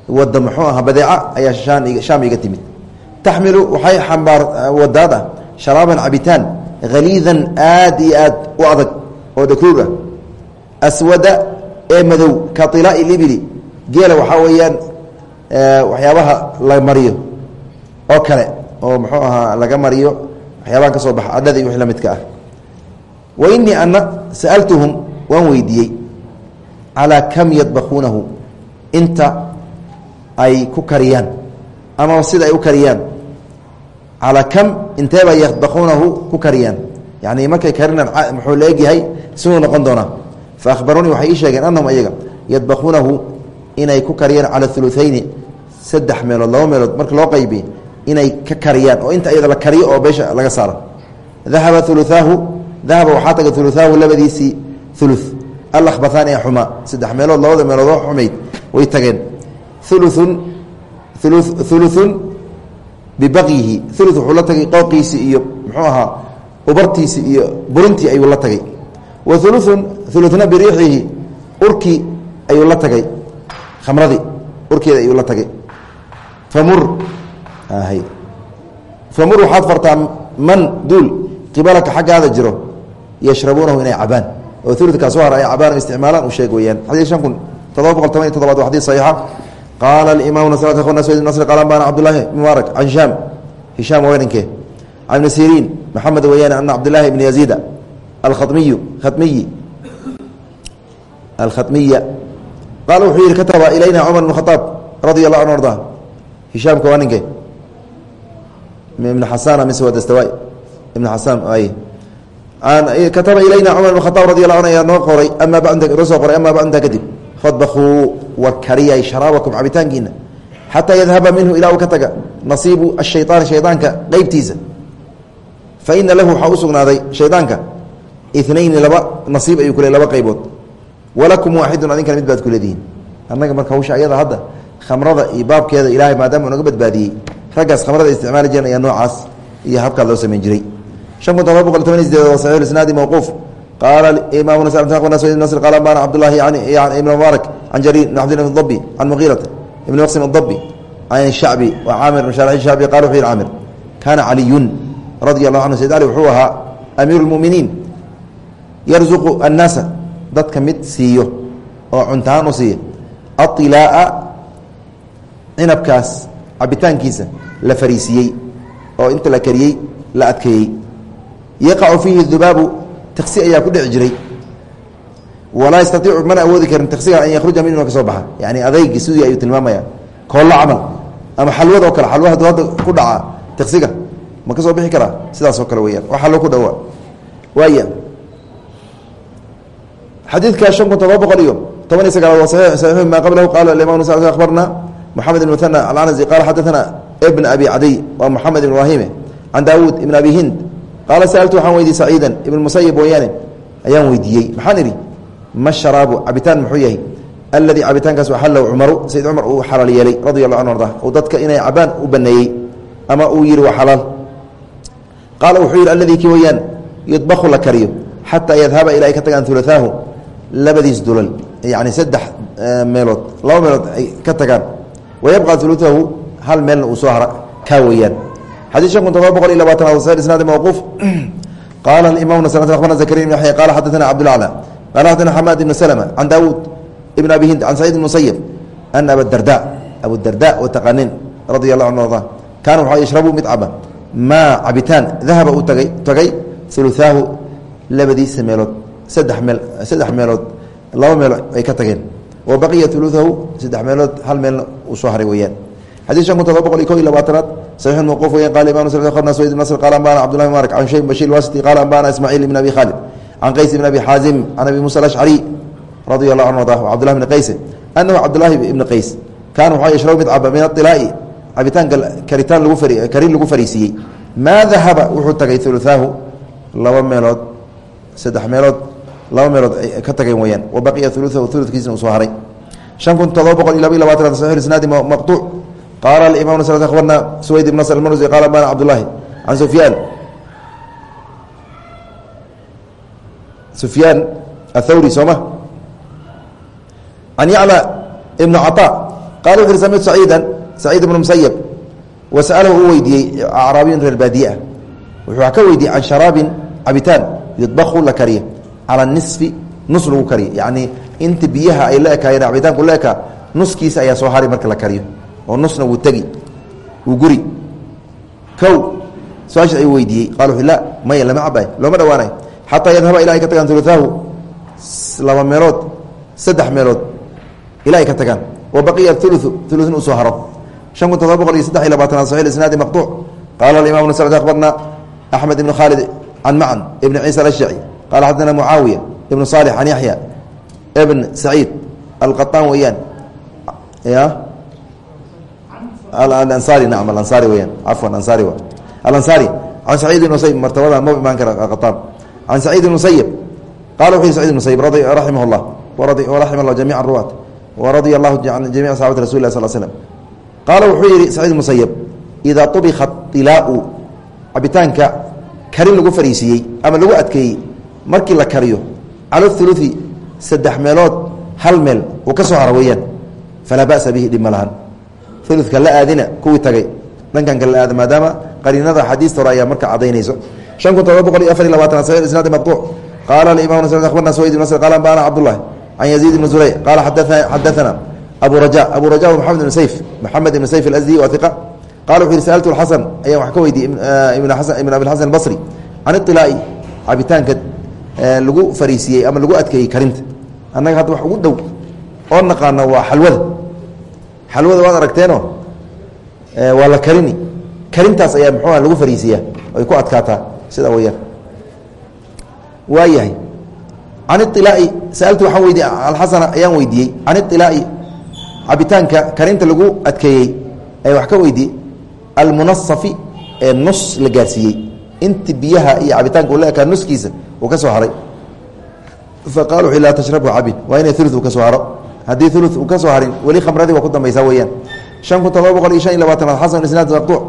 wada muxuu aha badeeca ayaa shaam iga timid taxmilu waxay xambaar wadaad sharaaban cabitaan haliidan aad iyo aad u adag oo dhakruur ah aswada ee madow ka ilaai libili geela waxaa weeyaan waxyaabaha la mariyo oo kale oo muxuu ahaa laga mariyo waxyaabaha ka soo baxa adhada iyo wix la ah wa inii ana sa'altuhum waan weydiiyey calaa kam yadbakuunahu inta ay ku kariyaan ama sida ay u kariyaan calaa kam inteebay yadbakuunahu ku kariyaan yani markay karinaan muxuu la egyahay siduu noqon doonaa fa ahbaruunii waxay ii sheegeen annahum ayaga yadbakuunahu inay ku kariyaan cala ulutayni saddex meelood laba meelood marka loo qaybiy inay ka kariyaan oo inta iyada la kariyo oo beesha laga saaro dahaba uluaahu dahaba waxaa taga uluaahu labadiisii ulu alahbahaani xumaa saddex meelood labada meelood oo xumayd way tageen. Uluun uluun bibaqyihi ulu wuxuu la tagay qooqiisii iyo muxuu ahaa ubartiisii iyo burintii ayuu la tagay. Wa uluun uluna biriixihi urkii ayuu la tagay khamradii urkeeda ayuu la tagay. Famur famur waxaad fartaa man duul qibalaka xaggaada jiro yashrabuunahu inay cabaan oo uludkaa soo har ay cabaan o isticmaalaan u sheeg weyaan xadii shan kun todoba boqol toban iyo todobaad waa xadii saxiixa. Qaala alimaam nasr qaala ambana cabdullaahi mubaarak can hishaam. Hishaam weerinkee can ibni siriin. Maxamed weyaan ana cabdillaahi ibni yaziida. Alkhamiyu khamiyi alkhatmiya. Qaala wuxuu yihi kataba ilayna cumar bn khaaab radia allahu anu arda hishaamka waa ninkee? Ibn xasana mise waa dastawa ibn xasan ay kataba ilayna cumar bn khaaab radi an ayaa noo qoray amaa banoo soo qoray amaa bacdintaa kadib. Fadbakuu war kariyay sharaabakum cabitaankiina xataa yadhaba minhu ilaa uu ka taga nasiibu ashayطaani shaydaanka qeybtiisa fa ina lahu waxaa u sugnaaday shaydaanka inayni laba nasiib ayuu ku le laba qaybood. Walakum waaxidun adinkana mid baad ku leedihiin. Annaga marka hawsha ayada hadda khamrada iyo baabkeeda ilaahay maadaama naga badbaadiyey raggaas khamrada isticmaali jireen ayaa noocaas iyo habkaa loo samayn jiray shan kun todoba boqol toban sideed saxiix isnaadi mawquuf. Qaala nasr qala ambana cabdullahi yani ibn mubaarak can jariir ibn ibn dabi can muqiirata ibn maqsim adabi can shacbi wa caamir ibn sharaxi shacbi qala wuxuu yihi caamir kaana caliyun radia allahu anhu sayd ali wuxuu ahaa amiiru lmuminiin yarzuqu annaasa dadka mid siiyo oo cuntahaan u siiya ailaaa cinabkaas cabitaankiisa la fariisiiyey oo inta la kariyey la adkeeyey yaqacu fiihi dubaabu tiksi ayaa ku dhici jiray. Walaa yastaiicu mana awoodi karin tiksiga an yakhruja min ka soo baxa. Yani adaygi sidii ayuu tilmaamaya koollo camal ama xalwad oo kale hadduu hadda ku dhaca tiksiga ma ka soo bixi karaa? Sidaas oo kale weyaan wax allo ku dhawaa waaya xadiidka shan kun todoba boqol iyo toban iyo sagaal waa saxiix ma qablahu qaala imam abarna moxamed ibn muhana alcanasi qala xadaana ibn abi cadiy waa moxamed ibn ibrahime can daawuud ibn abi hind qaala saaltu waxaan weydiye saciidan ibn musayib mooyaane ayaan weydiiyey maxaan idhi ma sharaabu cabitaan muxuu yahay alladii cabitaankaas axallow cumaru sayd cumar uu xalaal yeelay radia allahu anu arda uu dadka inay cabaan u baneeyey ama uu yihi waa xalaal qaala wuxuu yidhi alladii kii weyaan yudbaku la kariyo xataa yadhaba ilaa ay ka tagaan ulaaaahu labadiis dulal yani saddex meelood laba meelood ay ka tagaan wayabqa uluahu hal meelna uu soo hara kaa weyaan xadii shan kun todoba boqol iyo labaatanaad isnaadi mawquuf qaala imam abarna zakariya ibn yaxya qala xadaana cabdulacla qala xadaana xamaad ibn slma can daawuud ibn abi hind can saciid musayib ana abadarda abudarda wa taqanin radia allahu anu arda kaana waxaa yashrabu mid caba maa cabitaan dahaba uu tagay tagay ulaahu labadiisa meelood saddex meel saddex meelood laba meel ay ka tageen wa baqiya uluahu saddex meelood hal meelna uu soo haray weyaan xadii shan kun todoba boqol iyo ko iyo labaatanaad saxiix mawquuf weyan qala imam nas wayd nasr qala ambana cbdullahi mbarak can shay bashir wasiti qala ambana ismaaciil ibn abi khaalid can qays ibn abi xaazim can abi musa alashcari radia allahu anhu ardah cabdullahi bni qayse anahu cabdullaahi ibni qays kaana waxaa yashrabu mid caba min ailaa'i cabitaanka karitaan karin lagu fariisiiyey maa dahaba wuxuu tagay ulaahu laba meelood saddex meelood laba meelood ka tageen weyaan wa baqiya uluahu uludkiisna uu soo haray shan kun todoba boqol iyo laba iyo labaatan saxiix isnaadi maqtuuc qaala imam abarna suwayd ibn nasr almarsi qala bana cabdullaahi can sufyaan sufyaan athawri sooma can yacla ibn caطa qala wuxu uri samictu saciidan saciid ibn musayab wa sa'alahu uu weydiiyey acraabiyun reer baadiye ah wuxuu ka weydiiyey can sharaabin cabitaan yudbaku la kariya cala nisfi nus lagu kariya yacni inta biyaha ay la ekaayeen cabitaanku la ekaa nuskiisa ayaa soo hari marka la kariyo oo nusna wuu tegi wuu guri. Kow su'aasha ayuu weydiiyey. Qala wuxu la maya lama cabay looma dhawaanay xataa yadhaba ila ay ka tagaan ulaahu laba meelood saddex meelood ilaa ay ka tagaan. Wa baqiya ulu ulun uu soo haro. Shan kun todoba boqol iyo saddex iyo labaatanaad saxi isnaadi maqtuuc. Qaala imam bn sacd akhbarna axmed ibn khaalid can macan ibn ciisa alashjaci. Qala xadana mucaawiya ibn salix can yaxya ibn saciid alqaطaan weeyaan alansaari weyaan cafwan ansaari wa. Alansaari can saciid ibn musayib martabada ma imaan kara qaطaan can saciid ibn musayib qala wuxu yhi sacid ibn musayib raximah llah waraxima llah jamica ruwaat waradia allahu can jamic saxabati rasul lah sal slm qaala wuxuu yidhi saciid musayib idaa ubika ilaau cabitaanka karin lagu fariisiiyey ama lagu adkeeyey markii la kariyo cala uluثi saddex meelood hal meel uu ka soo haro weeyaan. Falaa ba'sa bihi dhib ma lahan uludka la aadina kuwii tagay. Dhankan kale aada maadaama qariinada xadiista hore ayaa marka cadaynayso shan kun todoba boqol iyo afar iyo labaatan saxiix isnaadi maqtuuc qaala imam abarna swayd ibn qala ambana cabdullah can yaziid ibn zurayc qaala xadaana abu raja abu raja wa maxamed ibn sayf maxamed ibn sayf alasdi waa iqa qala wuxu yihi saaltu xasan ayaan wax ka weydiiyey ibn abiasan albasri can iطilaa'i cabitaanka lagu fariisiiyey ama lagu adkeeyey karinta. Annaga hadda wax ugu dhow oo naqaano waa xalwada xalwada waad aragteeno waa la karini. Karintaas ayaa muxuuha lagu fariisiiyaa ay ku adkaataa sida weyaan waa yahay. Can iطilaa'i saaltu waxaan weydiye alxasana ayaan weydiiyey. Can iطilaa'i cabitaanka karinta lagu adkeeyey ayaa wax ka weydiiyey almunasafi ee nus la gaarsiiyey. Inti biyaha iyo cabitaanka ula ekaa nuskiisa uu ka soo haray. Faqala wuxu laa tashrabhu cabin waa inay ulu ka soo haro haddii ulu uu ka soo harin weli khamradii waa ku dambaysaa weeyaan. Shan kun todoba boqol iyo shan iyo labaatanaad xasan isnaad maqtuuc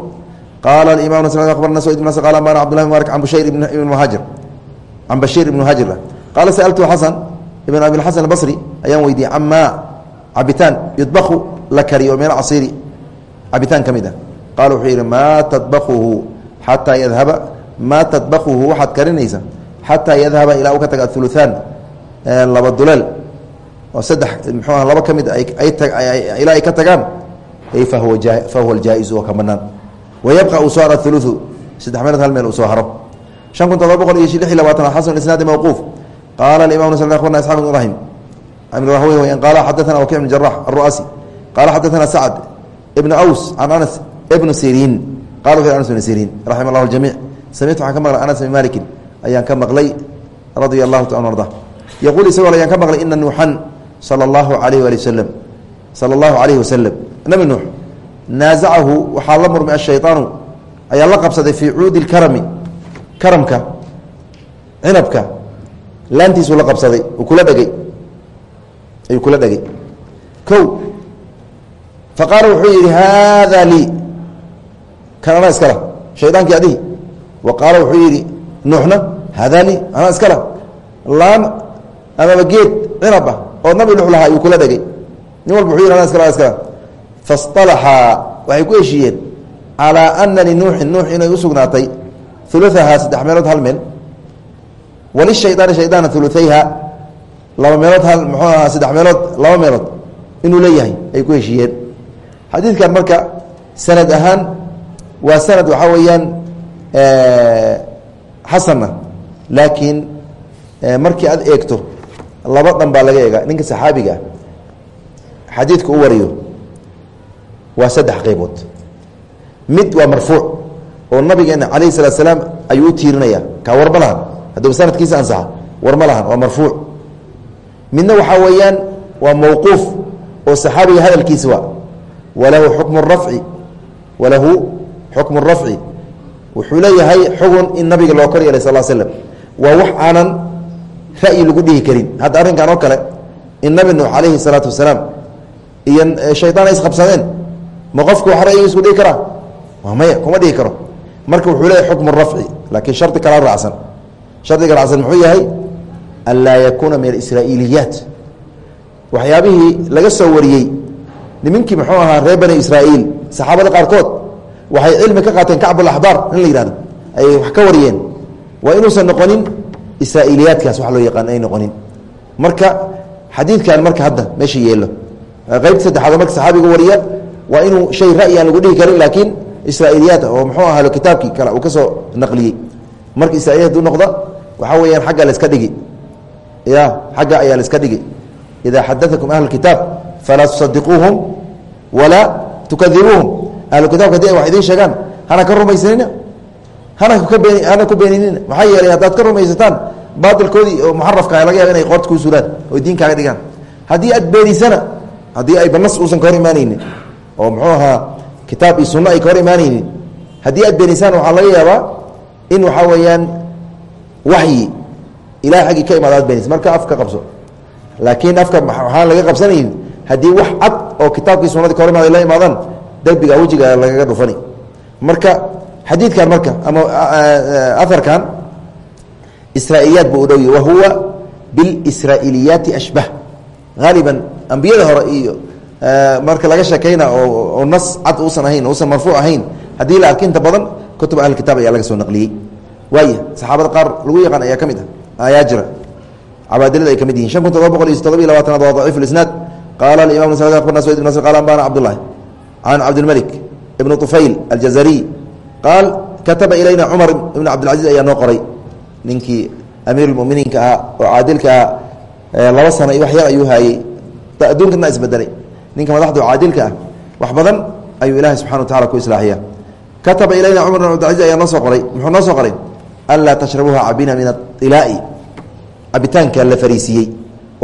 qaala imam abarna sd bn qal ambana cbdulahi mubaarak can bushayr ibn muhaajir. Can bashiir ibn muhaajir qaala sa'altu xasan ibn abi xasan albasri. Ayaan weydiiyey camaa cabitaan yudbaku la kariyo min acasiiri cabitaan ka mid ah. Qaala wuxuu yidhi maa tadbakuhu xataa yadhaba maa tadbakuhu waxaad karinaysa xataa yadhaba ilaa uu ka taga auluثaan laba duleel oo saddex mxuu ah laba ka mid ilaa ay ka tagaan fahuwa jaa-izu oo ka banaan wayabqa uu soo haro uluثu saddex meelood hal meel uu soo haro شhan kun todoba boqol iyo lix iyo labaatan xasan isnaadi mawquuf qaala imam abarna isxaq bn ibrahim qaala xadaثana wakic bn jarax aلru'asi qaala xadaثana sacd ibn aws can anas ibn sirin qala wuxu anas bn sirin raxima اllah اjamic samictu waxaan ka maqlay anas bn malikin ayaan ka maqlay radia allahu ta arda yaquul isagoo ayaan ka maqlay ina nuuxan sal allahu alayh ali waslm sala allahu alayhi waslem nabi nuux naasacahu waxaa la murmay ashayaanu ayaa la qabsaday fii cuudi karami karamka cinabka. Laantiisuu la qabsaday kula dhegay. Ayuu kula dhegay. O faqaala wuxuu yihi haada lii. Kan anaa iskala shaydaankii adihi wa qaala wuxuu yihi nuuxna haada lii anaa iskala laan oo nabi lux lahaa yuu kula dhegay nin walba wuxuu yidh skala skala faاsطalaxaa waxay ku heshiiyeen calaa ana linuuxin nuux inay u sugnaatay uluahaa saddex meelood hal meel walishaydaani shaydaana uluayha laba meelood hal muxuu ahaa saddex meelood laba meelood inuu leeyahay ay ku heshiiyeen. Xadiidkan marka sanad ahaan waa sanad waxaa weeyaan xasana. Laakiin markii aad eegto laba dhan baa laga eega ninka saxaabiga xadiidka u wariyo waa saddex qaybood. Mid waa marfuuc oo nabigeena calayhi salaat slaam ayuu u tiirinaya kaa war ma lahan. Hadduuba sanadkiisa ansaxa. War waa marfuuc. Midna waxaa weeyaan waa mawquuf oo saxaabiga hadalkiisa waa walahu xukmu rafci walahu xukmu rafci. Wuxuu leeyahay xugun in nabiga loo kor yeelay sal slam waa wax aanan ra'yi lagu dhihi karin. Hadda arrinkan oo kale in nabi nuux calayhi salaatu wasalaam iyo shaydaan ay isqabsadeen ma qofku wax ra'yiga isku dhihi karaa? Waa maya kuma dhihi karo. Marka wuxuu leeyahy xukmu rafci laakiin shardi kala raacsan. Shardiga raacsan muxuu yahay an laa yakuuna min alisraa'iiliyaat. Waxyaabihii laga soo wariyey nimankii muxuu ahaa reer bani israa'iil saxaabada qaarkood waxay cilmi ka qaateen kacbulaxbaar in la yihahdo ay wax ka wariyeen. Waa inuusan noqonin israa'iiliyaadkaas wax loo yaqaan ay noqonin. Marka xadiidkan marka hadda meesha yeelo. Qaybta saddexaad marka saxaabiga wariya waa inuu shay ra'yi aan lagu dhihi karin laakiin israa'iiliyaad oo muxuu ahalo kitaabkii kale uu ka soo naqliyey. Marka israiliyaad haduu noqda waxaa weeyaan xagga la iska dhigi. Ya xagga ayaa la iska dhigi. Idaa xadaakum ahlu kitaab falaa tusadiquuhum walaa tukadibuuhum ahlu kitabka haddii ay wax idiin sheegaan hana ka rumaysanina hana hana ku beeninina maxaa yeelay haddaad ka rumaysataan baatilkoodii oo muxarafka laga yaaba inay qoorta kuu sulaan oo diin kaaga dhigaan. Haddii aad beenisana haddii ayba nas uusan ka hor imaanaynin oo muxuu ahaa kitaab iyo sunno ay ka hor imaanaynin haddii aad beenisaan waxaa laga yaabaa in waxaa weeyaan waxyi ilahay aggii ka imaado aad beenis marka af ka qabso. Laakiin afka waxaan laga qabsanaynin haddii wax cad oo kitaabkii sunadii ka hor imaada la imaadaan derbiga wejiga lagaga dhufani. Marka xadiidkan marka ama aharkan israailiyaat buu u dhowy wahuwa biاlsraa'iliyaati ashbah. Haaliban ambiyada hore iyo marka laga sheekayna oo nas cad uusan ahayn uusan marfuuc ahayn haddii la arkinta badan kutub ahli kitaab ayaa laga soo naqliyey. Waaya saxaabada qaar lagu yaqaan ayaa ka ah ayaa jira. Cabaadilada ay ka mid shan kun todoba boqol iyo todoba iyo labaatanaad waa daciif isnaad. Qaala aimam qala ambana cabdullahi can cabdilmalik ibni طufayl aljazariy qaal kataba ilayna cumar ibn cabdilcaziz ayaa noo qoray ninkii amiir muminiinka ahaa oo caadilka ah laba sano iyo wax yar ayuu haayey adduunkana isbedelay ninka madaxda caadilka ah wax badan ayuu ilahay subxana wa tacala ku islaaxiya kataba ilayna cumar bn cabdilcaziz ayaa noo soo qoray muxuu noo soo qoray anlaa tashrabuuha cabina min ailaai cabitaanka la fariisiiyey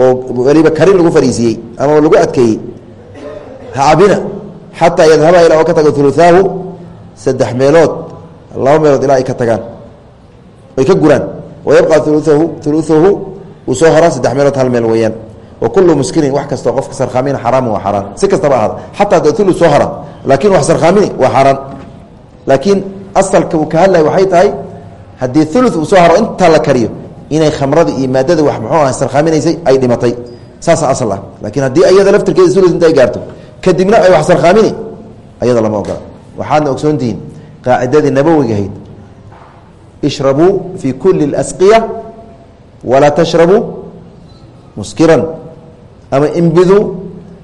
oo weliba karin lagu fariisiiyey ama lagu adkeeyey ha cabina xataa yadhaba ilaa oo ka saddex meelood laba meelood ilaa ay ka tagaan ay ka guraan wayabqa uluahu uluuhu uu soo horaa saddex meelood hal meel weeyaan. Wa kullu muskinin wax kastoo qofka sarkhaamina xaraamu waa xaaraan si kastaba ahaada xataa da ulu soo hora laakiin wax sarkhaamini waa xaaraan laakiin asalka uu ka hadlaya waxay tahay haddii ulu uu soo haro intaa la kariyo inay khamrada iyo maadada wax muxuu ah sarkhaaminaysay ay dhimatay. Saasa asal ah. Laakiin haddii ayada laftirkeeda ulu intay gaarto kadibna ay wax sarkhaamini ayada lama ogola waxaadna ogsoontihiin qaacidadii nabowiga ahayd. Ishrabuu fii kuli اasqiya walaa tashrabuu muskiran. Ama imbiduu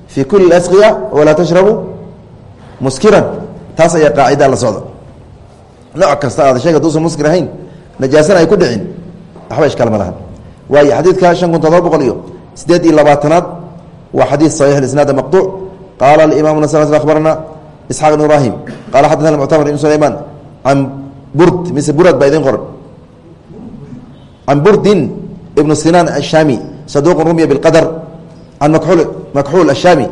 fii kuli اasqiya walaa tashrabuu muskiran. Taas ayaa qaacida la socda. Nooc kasta aad sheeg haduusan muskir ahayn najaasana ay ku dhicin waxba ishkaal ma laha waayo xadiidka shan kun todoba boqol iyo sideed iyo labaatanaad waa xadiid saxiix isnaad maqduuc. Qaala imamuna s abarna isxaaq ibn ibrahim. Qala xadana muctamar ibn sulayman can burd mise burad baa idin qoran can burdin ibn sinaan ashami saduq rumya biاlqadr can makxuul ashami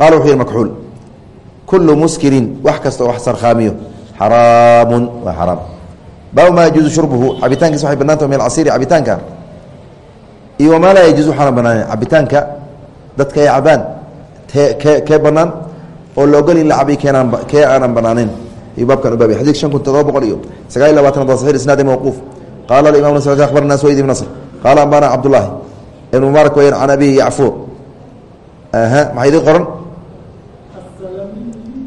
qala wuxuu yihi makxuul kulu muskirin wax kasta oo wax sarkhaamiyo xaraamu waa xaraam baabu maa yajuuzu shurbuhu cabitaankiis waxay banaanta min alcasiiri cabitaanka. Iyo wamaa laa yajuuzu waxaana banaanen cabitaanka dadka ay cabaan kee banaan oo loogoli lacabay kee aanan banaaneyn ayuu baabkan ubaabay xadiid shan kun todoba boqol iyo sagaal iy labaatan waa isnaadi mawquuf. Qaala imam abarna sweyd ibn nasr. Qaala ambana cabdulaahi ibn mubaarak weyan can abihi yacfuur. Aha maxaa idin qoran?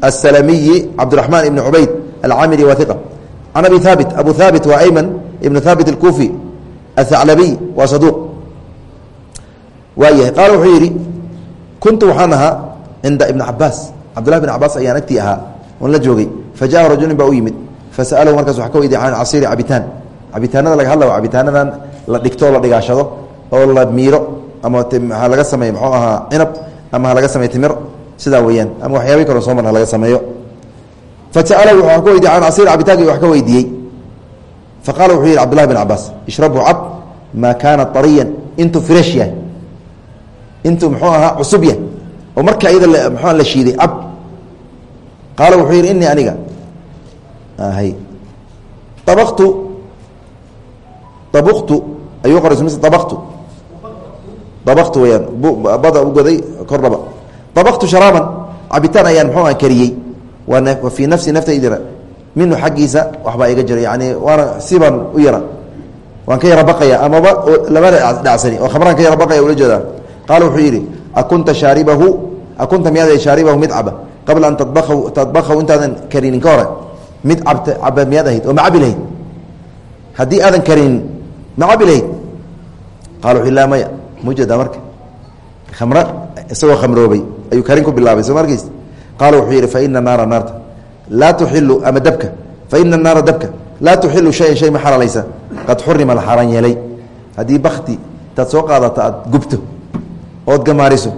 Aلsalamiyi cabdiraxmaan ibni cubayd alcamiri wa can abi haabit abu haabit waa ayman ibnu haabit alkuufi aلhaclabiy waa saduuq waa qaala wuxuu yidhi kuntu waxaan ahaa cinda ibni cabaas cabdulahi bin cabaas ayaan agtii ahaa oon la joogay. Fa rajulin baa u yimid. Fa markaas wa ka weydiya can casiiri cabitaan. Cabitaanada laga hadla cabitaanadan la dhigto la dhigaashado oo la miiro ama ha laga sameey mxuu ahaa cinab ama ha laga samey timir sidaa weyaan ama waxyaabi kaloo soo marna laga sameeyo. Fasa'alahu wa ka weydiya can casiiri cabitaanka wa ka weydiiyey. Fa wuxuu yidhi cbdullahi bin cabaas ishrabu cab maa kaana ariyan intuu fresh yahay. Intuu mxuu ahaa cusub yahay oo marka iyada mxua la shiiday cab qaala wuxuu yihi inii aniga. Hay. Abaktu abuktu ayuu qorayso mise abaktu abaktu weyaan. Bada u goday kordhaba abaktu sharaaban. Cabitaan ayaan mxuu ah kariyey. Waa fii nafsi naftaydina minu xaggiisa waxbaa iga jira yani waana sibaan u yara. Waan ka yara baqaya amaba lama dhacsani oo khamraan ka yara baqaya ula jeedaa. Qaala wuxuu yidhi akunta shaaribahu akunta miyaada shaaribahu mid caba qabla an tadbakahu tadbakahu intaadan karinin ka hore mid cabta caba miyaad ahayd oo ma cabi lahayd haddii aadan karinin ma cabi lahayd qala wuxu laa maya mujeedaa marka khamr isagoo khamroobay ayuu karin ku bilaabay soo markiis qaala wuxuu yidhi faina naara naarta laa tuxilu ama dabka faina naara dabka laa tuxilu shayan shay ma xalaalaysa qad xurima la xaaraan yeelay haddii bakti intaad soo qaadato aad gubto ood gamaariso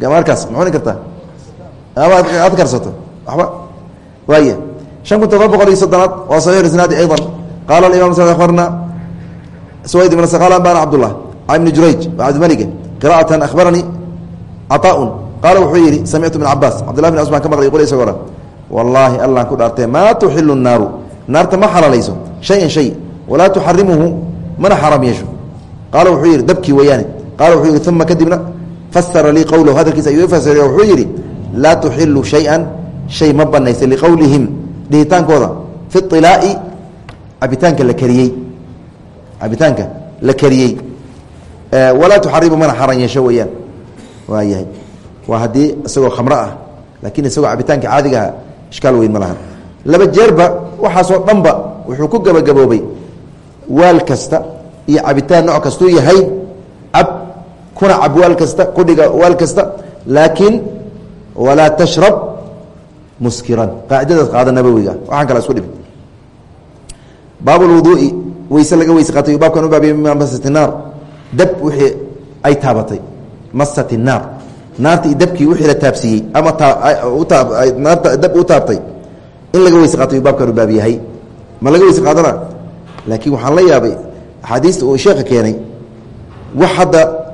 gamaarkaas ma cuni kartaa ama aad karsato waxba waay shan kun todoba boqol iyo soddonaad waa saxiix isnaadi ayضa qaala imam s abarna swayd ibn qala ambana cabdullah can ibni jurayj cabdimalik qira'atan akhbaranii caطaaun qaala wuxuu yidhi samictu bn cabaas cabdillah bin cusman ka maqlay qul isagoo dhan wallaahi allaan ku dhaartee maa tuxilu الnaaru naarta ma xalaalayso shayan shay walaa tuxarimuhu mana xaram yeesho qaala wuxuu yidhi dabkii weeyaane qaala wuxuu yidhi uma kadibna fasara lii qowlahu hadalkiisa ayuu fasiriy wuxuu yidhi laa tuxilu shay-an shay ma banaysa liqowlihim dhihitaankooda fi iطilaa'i cabitaanka la kariyey. Cabitaanka la kariyey. Walaa tuxarimu mana xaran yeesho weeyaan. Waa yahay. Waa haddii isagoo khamro ah laakiin isagoo cabitaanka caadigaha ishkaal weyn ma laba jeerba waxaasoo dhanba wuxuu ku gebagaboobay waal kasta iyo cabitaan nooc kastuu yahay cab kuna cab waal kasta kudhiga waal kasta laakiin walaa tashrab muskiran. Qaacidadaas qaada nabowiga waxaan kala isku dhib baab weyse laga weyse qaatay baabkan u baabiyey masat naar. Dab wixii ay taabatay. Masat naar. Naarta iyo dabkii wixii la taabsiiyey ama naarta dab u taabtay in laga weyse qaatay baabkan u yahay ma laga weyse qaadana? Laakiin waxaan la yaabay axaadiista uu sheeka keenay wax hadda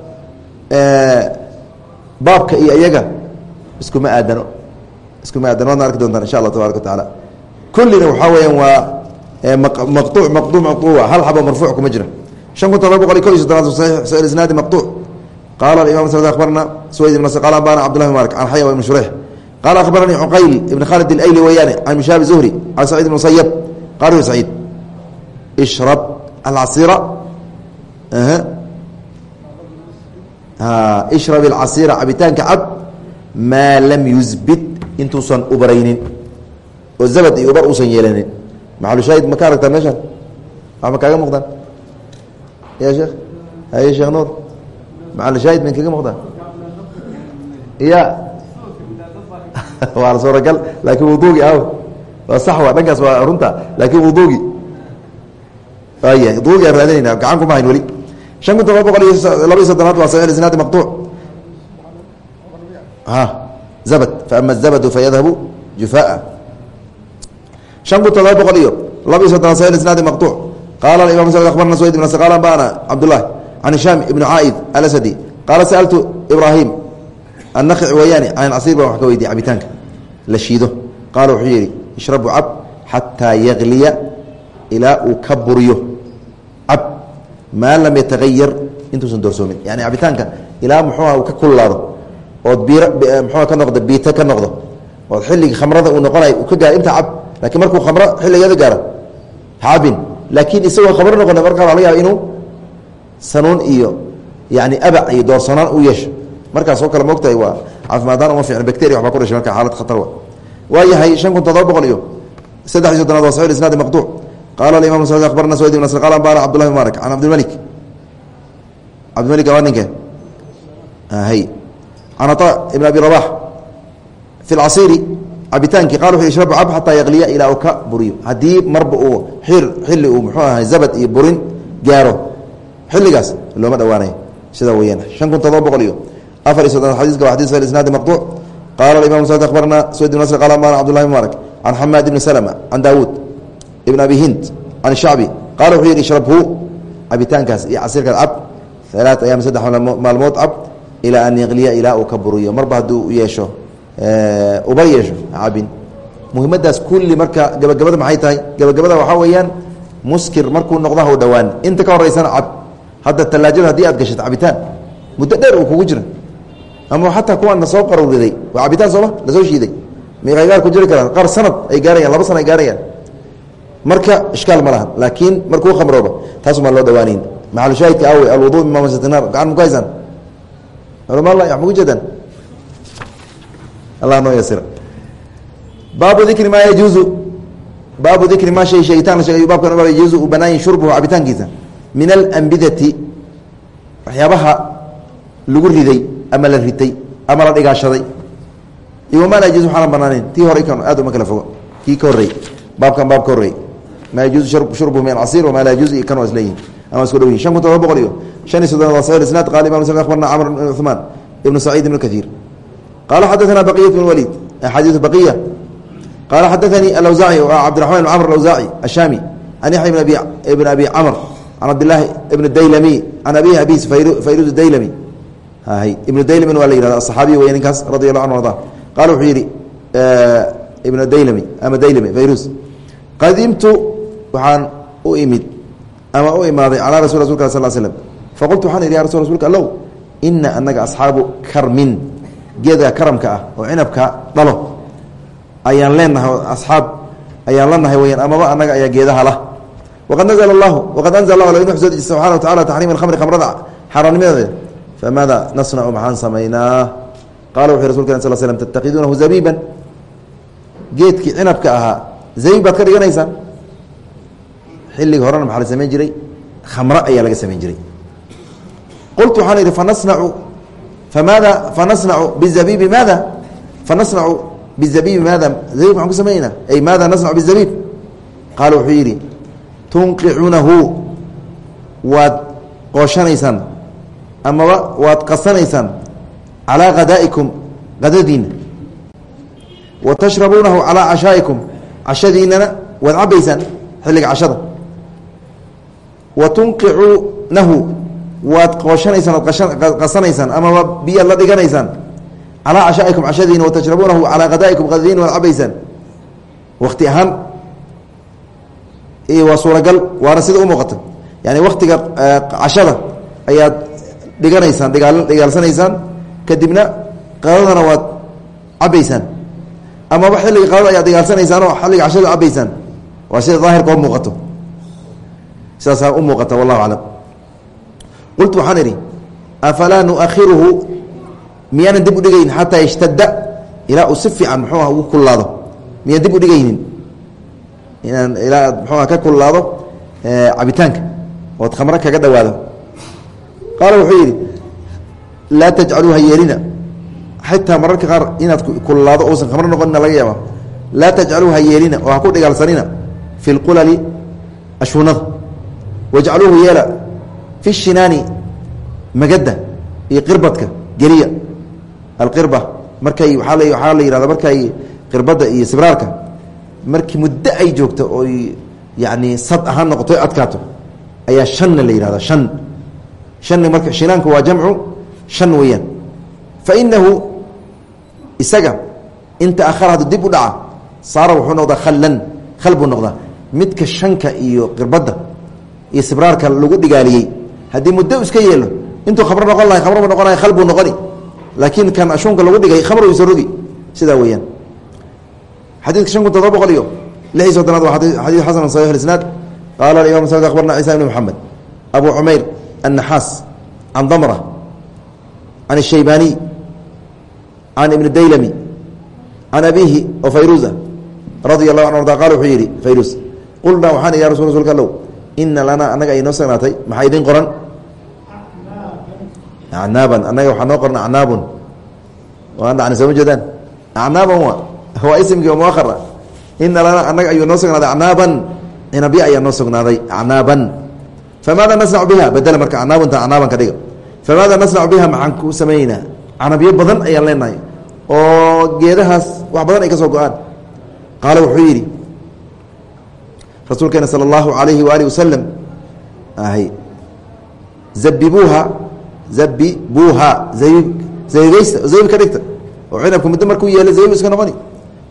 baabka iyo iyaga iskuma aadano iskuma aadano waadna arki doontaan insha allah tabarak wa tacaala kullina waxaa weeyaan waa maqطuuc maqduuc maqطuuca hal xabo marfuuc kuma jira shan kun todoba boqol iyo ko iyo soddonaad saxiix isnaadi maqطuuc qaala imam s abarna swayd ibn qala ambana cabdullah bn malik can xaya ibn shureyx qaala akhbaranii cuqayl ibn khaalid اlayli weyaane can mishaabi zuhri can saciid ibn musayab qaal saciid ishrab alcasira ishrab alcasiira cabitaanka cab maa lam yusbit intuusan ubaraynin oo zabad iyo ubar uusan yeelanin maxalushaahid ma ka aragtaa meeshaan wax ma kaaga muuqdaan ya sheekh haye sheekh nuur maxalushaahid man kaga muuqdaan ya waa suuragal laakiin wuduugi aw waa sax wa dhankaas waa runta laakiin wuduugi waaya wuduugi aan raadinayna gacan kuma hayn weli shan kun todoba boqol laba iyo soddonaad waa maqtuuc ha zabad faama zabadu fayadhabu jufaa shan kun todoba boqol iyo laba iyo soddon saxiix isnaadi maqtuuc qaala imam abarna sweyd ibn qala bana cabdullahi can hishaam ibnu caaid alasadi. Qaala sa'altu ibraahim annakci weeyaane can casiir baan wax ka weydiye cabitaanka la shiido. Qaala wuxuu yidhi ishrabu cab xataa yagliya ilaa uu ka buriyo maa lam yatahayar intuusan doorsoomin. Yani cabitaanka ilaa muxuuha uu ka kululaado ood biir muxuua ka noqdo biito ka noqdo ood xilligii khamrada uu noqonayo uu ka gaaro inta cab lakiin markuu khamro xilligeeda gaaro cabin laakiin isagoo khamro noqona markaa waa laga yaaba inuu sanuun iyo yani abac iyo doorsanaan u yeesho. Markaas oo kale moogtahay waa caafimaadaan uma fiicn bacteria wabaa ku dhashay marka xaalad khatar wa. Waa yahay shan kun todoba boqol iyo saddex iyo soddonaad waa saxix isnaadi maqtuuc qaala alimam s abarna sweyd ibn qala ambana cabdullahi mubaarak can cabdilmalik cabdilmalik waa ninke can aطa ibn abi rabax fi lcasiiri cabitaankii qala wuxu ishrabu cab xataa yaqliya ilaa uu ka buriyo haddii marba uu xir xilli uu muxuu ahay zabad iyo burin gaaro xilligaas looma dhowaanayo sidaa weyaan shan kun todoba boqol iyo afar iyo soddon xadiiska waa xadis isnaadi maqtuuc qala imam s abarna sweyd ibn qala ambana cabdullahi mubaarak can xamaad ibni slma can daawuud ibn abi hind can shacbi qala wuxuu yidhi ishrabhu cabitaankaas iyo casirkaas cab alaa ayaam saddex maalmood cab ilaa an yaqliya ilaa uu ka buriyo marba hadduu yeesho uba yeesho cabin. Muhimadaas kulli marka gabagabada maxay tahay? Gabagabada waxaa weeyaan muskir markuu noqdo hau dhowaan inta ka horeysana cab. Hadda talaajada haddii aad gashato cabitaan muddo dheer uu kugu jira ama xataa kuwaana soo qaruriday waa cabitaan sooma la soo shiiday. Miqaygaar ku jiri karaan. Qaar sanad ay gaarayaan laba sana ay gaarayaan marka ishkaal ma laha laakiin markuu khamrooba taasumaan loo dhawaanayn maxalushaahidka awe alwudu mima gacan ma ku haysaan culama wax ma ku jeedaan allah noo yasira baabu dikri maa yajuuzu baabu dikri maa shay sheegitaan la sheegay baabkan baa yajuuzu uu banaayin shurbuhu cabitaankiisa. Min alambidati waxyaabaha lagu riday ama la ritay ama la dhigaashaday. Iyo wamaa laa yajuuzu waxaanan banaaneyn tii hore aad uma kala fogo. Kii ka horreey baabkan baab ka horreey ma yajuuzu shurbu min acasiir wamaa laa yajuuzu kan waa isleeyihin ama isku dhow shan kun todoba boqol iyo shan iyo soddon waa saxiix isnaad qaala imam muslim akhbarna camr ibn cuthmaan ibnu saciid ibn kahiir qaala xadathana baqiyat bn waliid axaadiisu baqiya qaala xadathanii alawsaaci waa cabdiraxman ibn camr alawsaaci ashaami can yaxya ibn abi ibn abi camr can cabdillaahi ibn daylami can abihi abiis fayruz daylami hay ibnu daylamin waa la yihahda asaxaabiy wey ninkaas radia allahu anhu arda qaala wuxuu yidhi ibnu daylami ama daylami fayruz qadimtu waxaan u imid ama u imaaday calaa rasul rasulka sal slm faqultu waxaan idhi ya rasul rasulka allow ina anaga asxaabu karmin geedka karamka ah oo cinabka dhalo ayaan leenahay asxaab ayaan la nahay weyaan amaba annaga ayaa geedaha lah. Waqad nazla allahu waqad anzla allahu lain xusoo deji subxana wa tacala taxriim alkhamri khamrada xaaraannimadeeda famaada nasnacu maxaan samaynaa? Qala wuxu rasulka sal slm tattakiduunahu zabiiban. Geedkii cinabka ahaa zabiib baad ka dhiganaysaan xilliga horena maxaa la samayn jiray? Khamro ayaa laga samayn jiray. Qultu waxaan idhi fanasnacu famaada fanasnacu bizabiibi maada? Fanasnacu bizabiibi maada? Zabiib maxaan ku samaynaynaa? Ay maada nasnacu bizabiib? Qaala wuxuu yidhi tunqicuunahu waad qooshanaysaan amaba waad qasanaysaan calaa hadaa'ikum qadadiina wa tashrabuunahu calaa cashaa'ikum cashadiinana waad cabaysaan xilliga cashada wa tunqicuunahu waad qooshanaysaan qasanaysaan amaba biyaad la dhiganaysaan calaa cashaa'ikum cashadiina wa tashrabuunahu calaa hadaa'ikum qadadiina waad cabaysaan wakti ahaan waa suuragal waana sida u muuqata. Yani waktiga cashada ayaad dhiganaysaan dhigaal dhigaalsanaysaan kadibna qadadana waad cabaysaan amaba xilliga qadada ayaad dagaalsanaysaan oo xilliga cashada cabaysaan waa sida daahirka u muuqato sidaasaa u muuqata wallahu aclam. Qultu waxaan idhi afalaa nuakhiruhu? Miyaanan dib udhigayn xataa yashtada ilaa uu si fiican muxuuah ugu kullaado. Miyaan dib udhigaynin inaan ilaa muxuuah ka kullaado cabitaanka. Ood khamro kaga dhawaado qaala wuxuu yidhi laa tajcaluuha yeelina xitaa mararka qaar inaad kullaado uusan khamro noqonina laga yaaba laa tajcaluuha yeelina oo ha ku dhigaalsanina fi lqulali ashuunada wajcaluuhu yeela fi shinaani magadda iyo qirbadka geliya. Alqirba markay waaa l waxaa la yihahda markay qirbadda iyo sibraarka markii muddo ay joogto oy yani sad ahaan noqoto adkaato ayaa shanna la yihahda shan. Shanni marka shinaanku waa jamcu shan weeyaan. Fa inahu isaga inta akhara hadduu dib u dhaca saara wuxuu noqdaa khallan khal buu noqdaa. Midka shanka iyo qirbadda iyo sibraarka lagu dhigaaliyey haddii muddo iska yeelo intuu khamro noqon lahay khamro noqon lahay khal buu noqoni. Laakiin kan ashuunka lagu dhigay khamr isa rogi. Sidaa weeyaan. Xadiidka shan kun todoba boqol iyo lix iyo soddonaad waa xadiid xasan saxiix isnaad qaala imam sd abarna ciisa ibn moxamed abu cumayr annaxaas can damra can الshaybaaniy can ibni daylami can abihi oo fayruuza radia allahu an arda qala wuxuu yidhi fayruus qulnaa waxaan ya rasul rsulka allow ina lanaa annaga ay noo sugnaatay maxaa idin qoran? Acnaaban. Annaga waxaa noo qoran acnaabun. Waan dhacna sooma jeedaan. Acnaaban wa waa ismkii oo ina lanaa annaga ayuu noo sugnaaday acnaaban. Cinabya ayaa noo sugnaaday acnaaban. Famaada nasnacu biha bedela marka acnaabunta acnaaban ka dhiga famaada nasnacu biha maxaan ku samayneynaa canabyo badan ayaan leenahay. Oo geedahaas wax badan ay ka soo go'aan. Qaala wuxuu yidhi rasuulkeena sala allahu alayhi waalihi wasalam ahy zabibuuha zabibuuha zabiibaysta zabiib ka dhigta. Oo cinabku muddo markuu yeelay zabiib iska noqoni.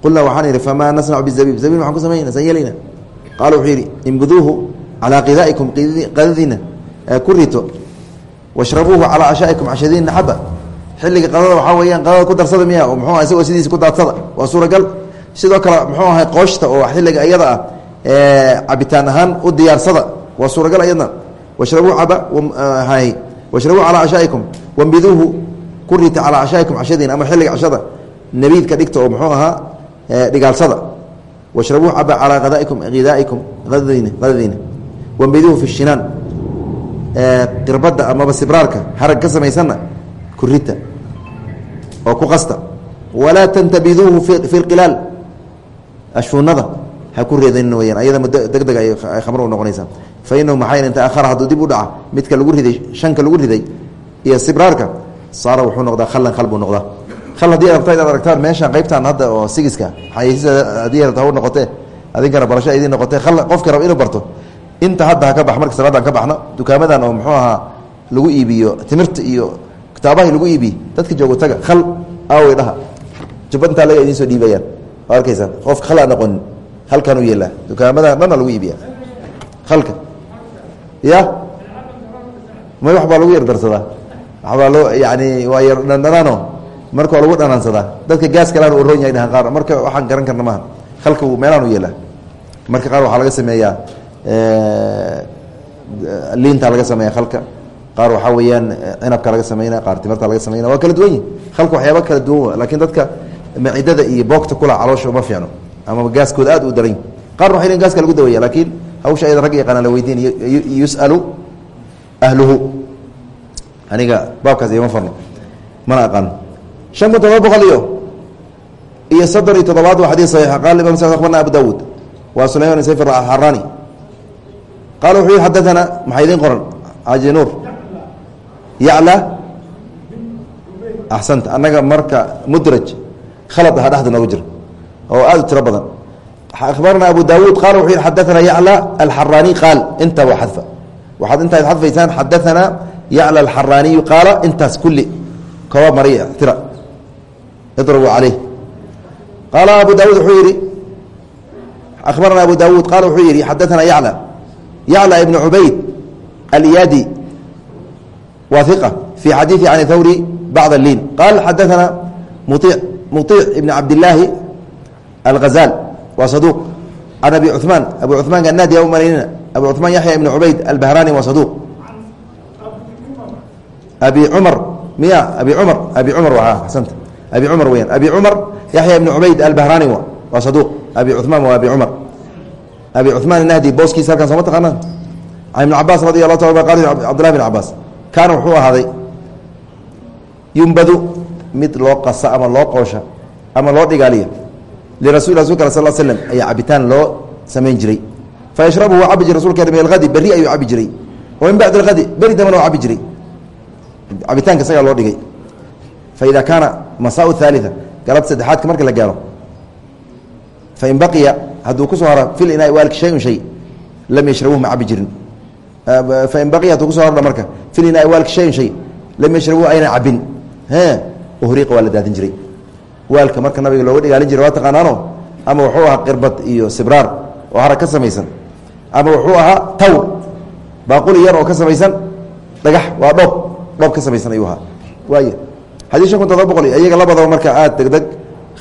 Qulnaa waxaan idhi famaa nasnacu bizabiib. Zabiib maxaan ku samaynaa san yeelayna qaala wuxuu yidhi imbuduuhu calaa qidaa'ikum qadadiina ku rito washrabuuhu calaa cashaa'ikum cashadiina xaba xilliga qadada waxaa weeyaan qadada ku darsada miya oo muxuu isagoo sidiisa ku daadsada waa suuragal. Sidoo kale muxuu ahay qooshta oo xilliga iyada ah cabitaan ahaan u diyaarsada. Waa suuragal ayadna. Washrabuu caba hay. Washrabuu calaa cashaa'ikum wambiduuhu ku rita calaa cashaa'ikum cashadiina ama xilliga cashada. Nabiidka dhigta oo muxuu ahaa dhigaalsada. Washrabuu caba calaa adaikum hidaa'ikum adadiina qadadiina wambiduuhu fi shinaan. Qirbadda amaba sibraarka harag ka samaysanna ku rita oo ku qasta. Walaa tantabiduuhu fi lqilaal ashuunada ha ku reedanin weyaan ayada muddo deg deg ay khamro u noqonaysaa. Fa inahu maxaa inta akhara hadduu dib u dhaca midka lagu riday shanka lagu riday iyo sibraarka saara wuxuu noqdaa khallan khal noqdaa. Khal haddii rabta inaad aragtaan meeshaan qaybtaan hadda oo sigiska xayeysiisa haddii rabta u noqotee adinkana barasho idin noqotee khal qofkii raba inuu barto. Inta hadda ha ka bax marka salaadaan ka baxno dukaamadan oo muxuu ahaa lagu iibiyo timirta iyo kitaabaha lagu iibiye dadka joogo taga khal aawey dhaha. Intaa laga idiin soo dhiibayaan. Waa arkaysaan qofka khal aan aqoonin halkan u yeelaa. Dukaamada dhanna lagu iibiya halka ya? May wax baa lagu yar darsadaa waxbaa loo yani waa yar dhandhanaano marka waa lagu dhanaansadaa. Dadka gaas kalaan u roon yahay dhahan qaar. Marka waxaan garan karna maaha. Halka meelaan u yeelaa. Marka qaar waxaa laga sameeyaa liinta laga sameeya halka qaar waxaa weeyaan cinabka laga sameynaya qaar timirta laga sameynaya waa kala duwan yihiin halka waxyaaba kala duwan lakiin dadka macidada iyo boogta kula caloosha uma fiicno ama gaaskooda aad u daran qaarna waxay lein gaska lagu daweeya laakiin hawsha ayada rag yaqaana la weydiin yus'alu ahluhu. Aniga baabkaas igama farno mana aqaano shan kun todoba boqol iyo iyo soddon iyo toddobaad waa xadii saxiixa. Qala imam sa abarna abu dawuud waa sulayman sayf harani qala wuxuu yihi xadaana maxaa idiin qoran aji nuur. Yacla. Axsanta annaga marka mudraj khalad aha dhexda noogu jira oo aad u tiro badan. Abarna abu dawuud qala wuxuu yihi xadaana yacla alxarani qaal inta waa xadfa. Waxaad intaad xadfaysaan xadaana yacla alxaraniyu qaala intaas kulli. Kooba mariy tira. Idrabu caleyh qaala abu dawuud wuxuu yihi akhbarana abu dawuud qaala wuxuu yihi xadaana yacla. Yacla ibn cubayd alyadi wa iqa fi xadiiثi can thawri bacd liin qaal xadaana muiic ibn cabdillaahi alghazal. Waa saduq. Can abi cumaan abu cumaanka naadiya umalaynina abu cumaan yaxya ibn cubayd albahrani waa saduq. Abi cumar miya abi cumar abi cumar waa asanta abi cumar weyaan abi cumar yaxya ibn cubayd albahrani wa waa saduq. Abi cumaan waa abi cumar abi cumaan naadi booskiisa halkan sooma taqaanaan can ah, ibn cabaas radi allahu taala qali cabdillahi bin cabaas kaana wuxuu ahaaday yumbadu mid loo qasa ama loo qoosha ama loo dhigaaliya lirasul rasulka sal slm ayaa cabitaan loo samayn jiray fayashrabu waa cabi jiray rasulka min alhadi berri ayuu cabi jiray wa min bacdi alhadi beri dambana waa cabi jiray cabitaanka isagaa loo dhigay faida kaana masaa halia galab saddexaadka marka la gaaro fain baqiya hadduu ku soo haro fil inaa waalki shayun shay lam yashrabuhu ma cabi jirin fain baqiya hadduu ku soo hordha marka fil inaa waalki shayun shay lam yashrabuhu ayna cabin uhriiqa waa la daadin jiray waalka marka nabiga looga dhigaalin jiray waa taqaanaano? Ama wuxuu ahaa qirbad iyo sibraar oo harag ka samaysan? Ama wuxuu ahaa tawr baaquli yar oo ka samaysan? Dhagax? Waa dhoob. Dhoob ka samaysan ayuu ahaa. Waay haddii shan kun todoba boqol iyaga labadaba marka aad degdeg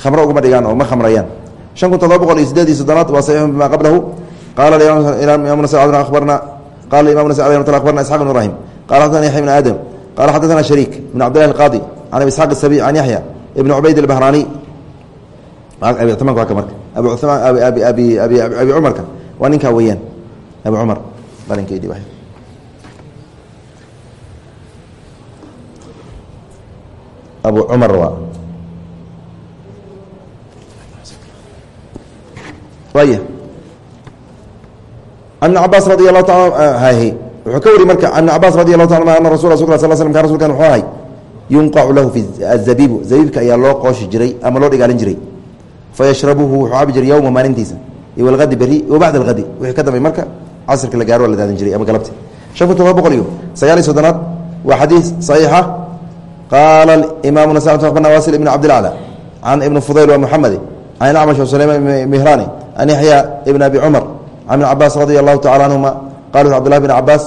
khamro uguma dhigaan oo ma khamrayaan. Shan kun todoba boqol iyo sideed iyo soddonaad waa saxiixun bima qablahu. Qaala imam nas abarna qala imam nas abarna isxaq ibn ibrahim qala xadana yaxya ibn aadam. Qala xadana shariik ibn cabdillahi alqaadi can abi isxaaq isabi can yaxya ibn cubayd albahrani. Abi cumaanka waa ka marka. Umaan abi cumarka waa ninkaa weeyaan. Abi cumar qalinkeedi wa abu cumar waa. Waaya an cabaas radi allahu taala hahi wuxuu ka wari marka an cabaas radi allahu taala ana rasul rasul sal slm kan rasulkan wuxuu ahay yunqacu lahu fi azabibu zabiibka ayaa loo qooshi jiray ama loo dhigaalin jiray. Fayashrabuhu wuxuu cabi jiray yowma maalintiisa. Iyo aladi beri wa bacd alhadi wixii ka dambay marka casrka la gaaro waa la daadin jiray ama galabti. Shan kun boqol iyo sagaal iyo soddonaad waa xadiis saxiixa. Qaala imaamu nas abarna wasil ibn cabdilacla can ibni fudayl wa muxamedi can acmash sulayman mihrani an yaxya ibn abi cumar can ibn cabaas radi allahu tacala canhuma qala cbdullahi bn cabaas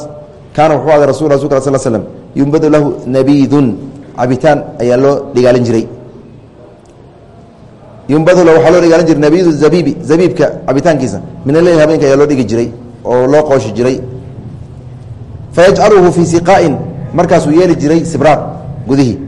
kaana wuxuu aga rasul rasulka sal slm yumbadu lahu nabidun cabitaan ayaa loo dhigaalin jiray. Yumbadu waxaa loo dhigaalin jiray nabidu zabiibi zabiibka cabitaankiisa. Min habeenka ayaa loo dhigi jiray oo loo qooshi jiray. Fayajcaluhu fii siqaa'in markaasuu yeeli jiray sibraar gudihii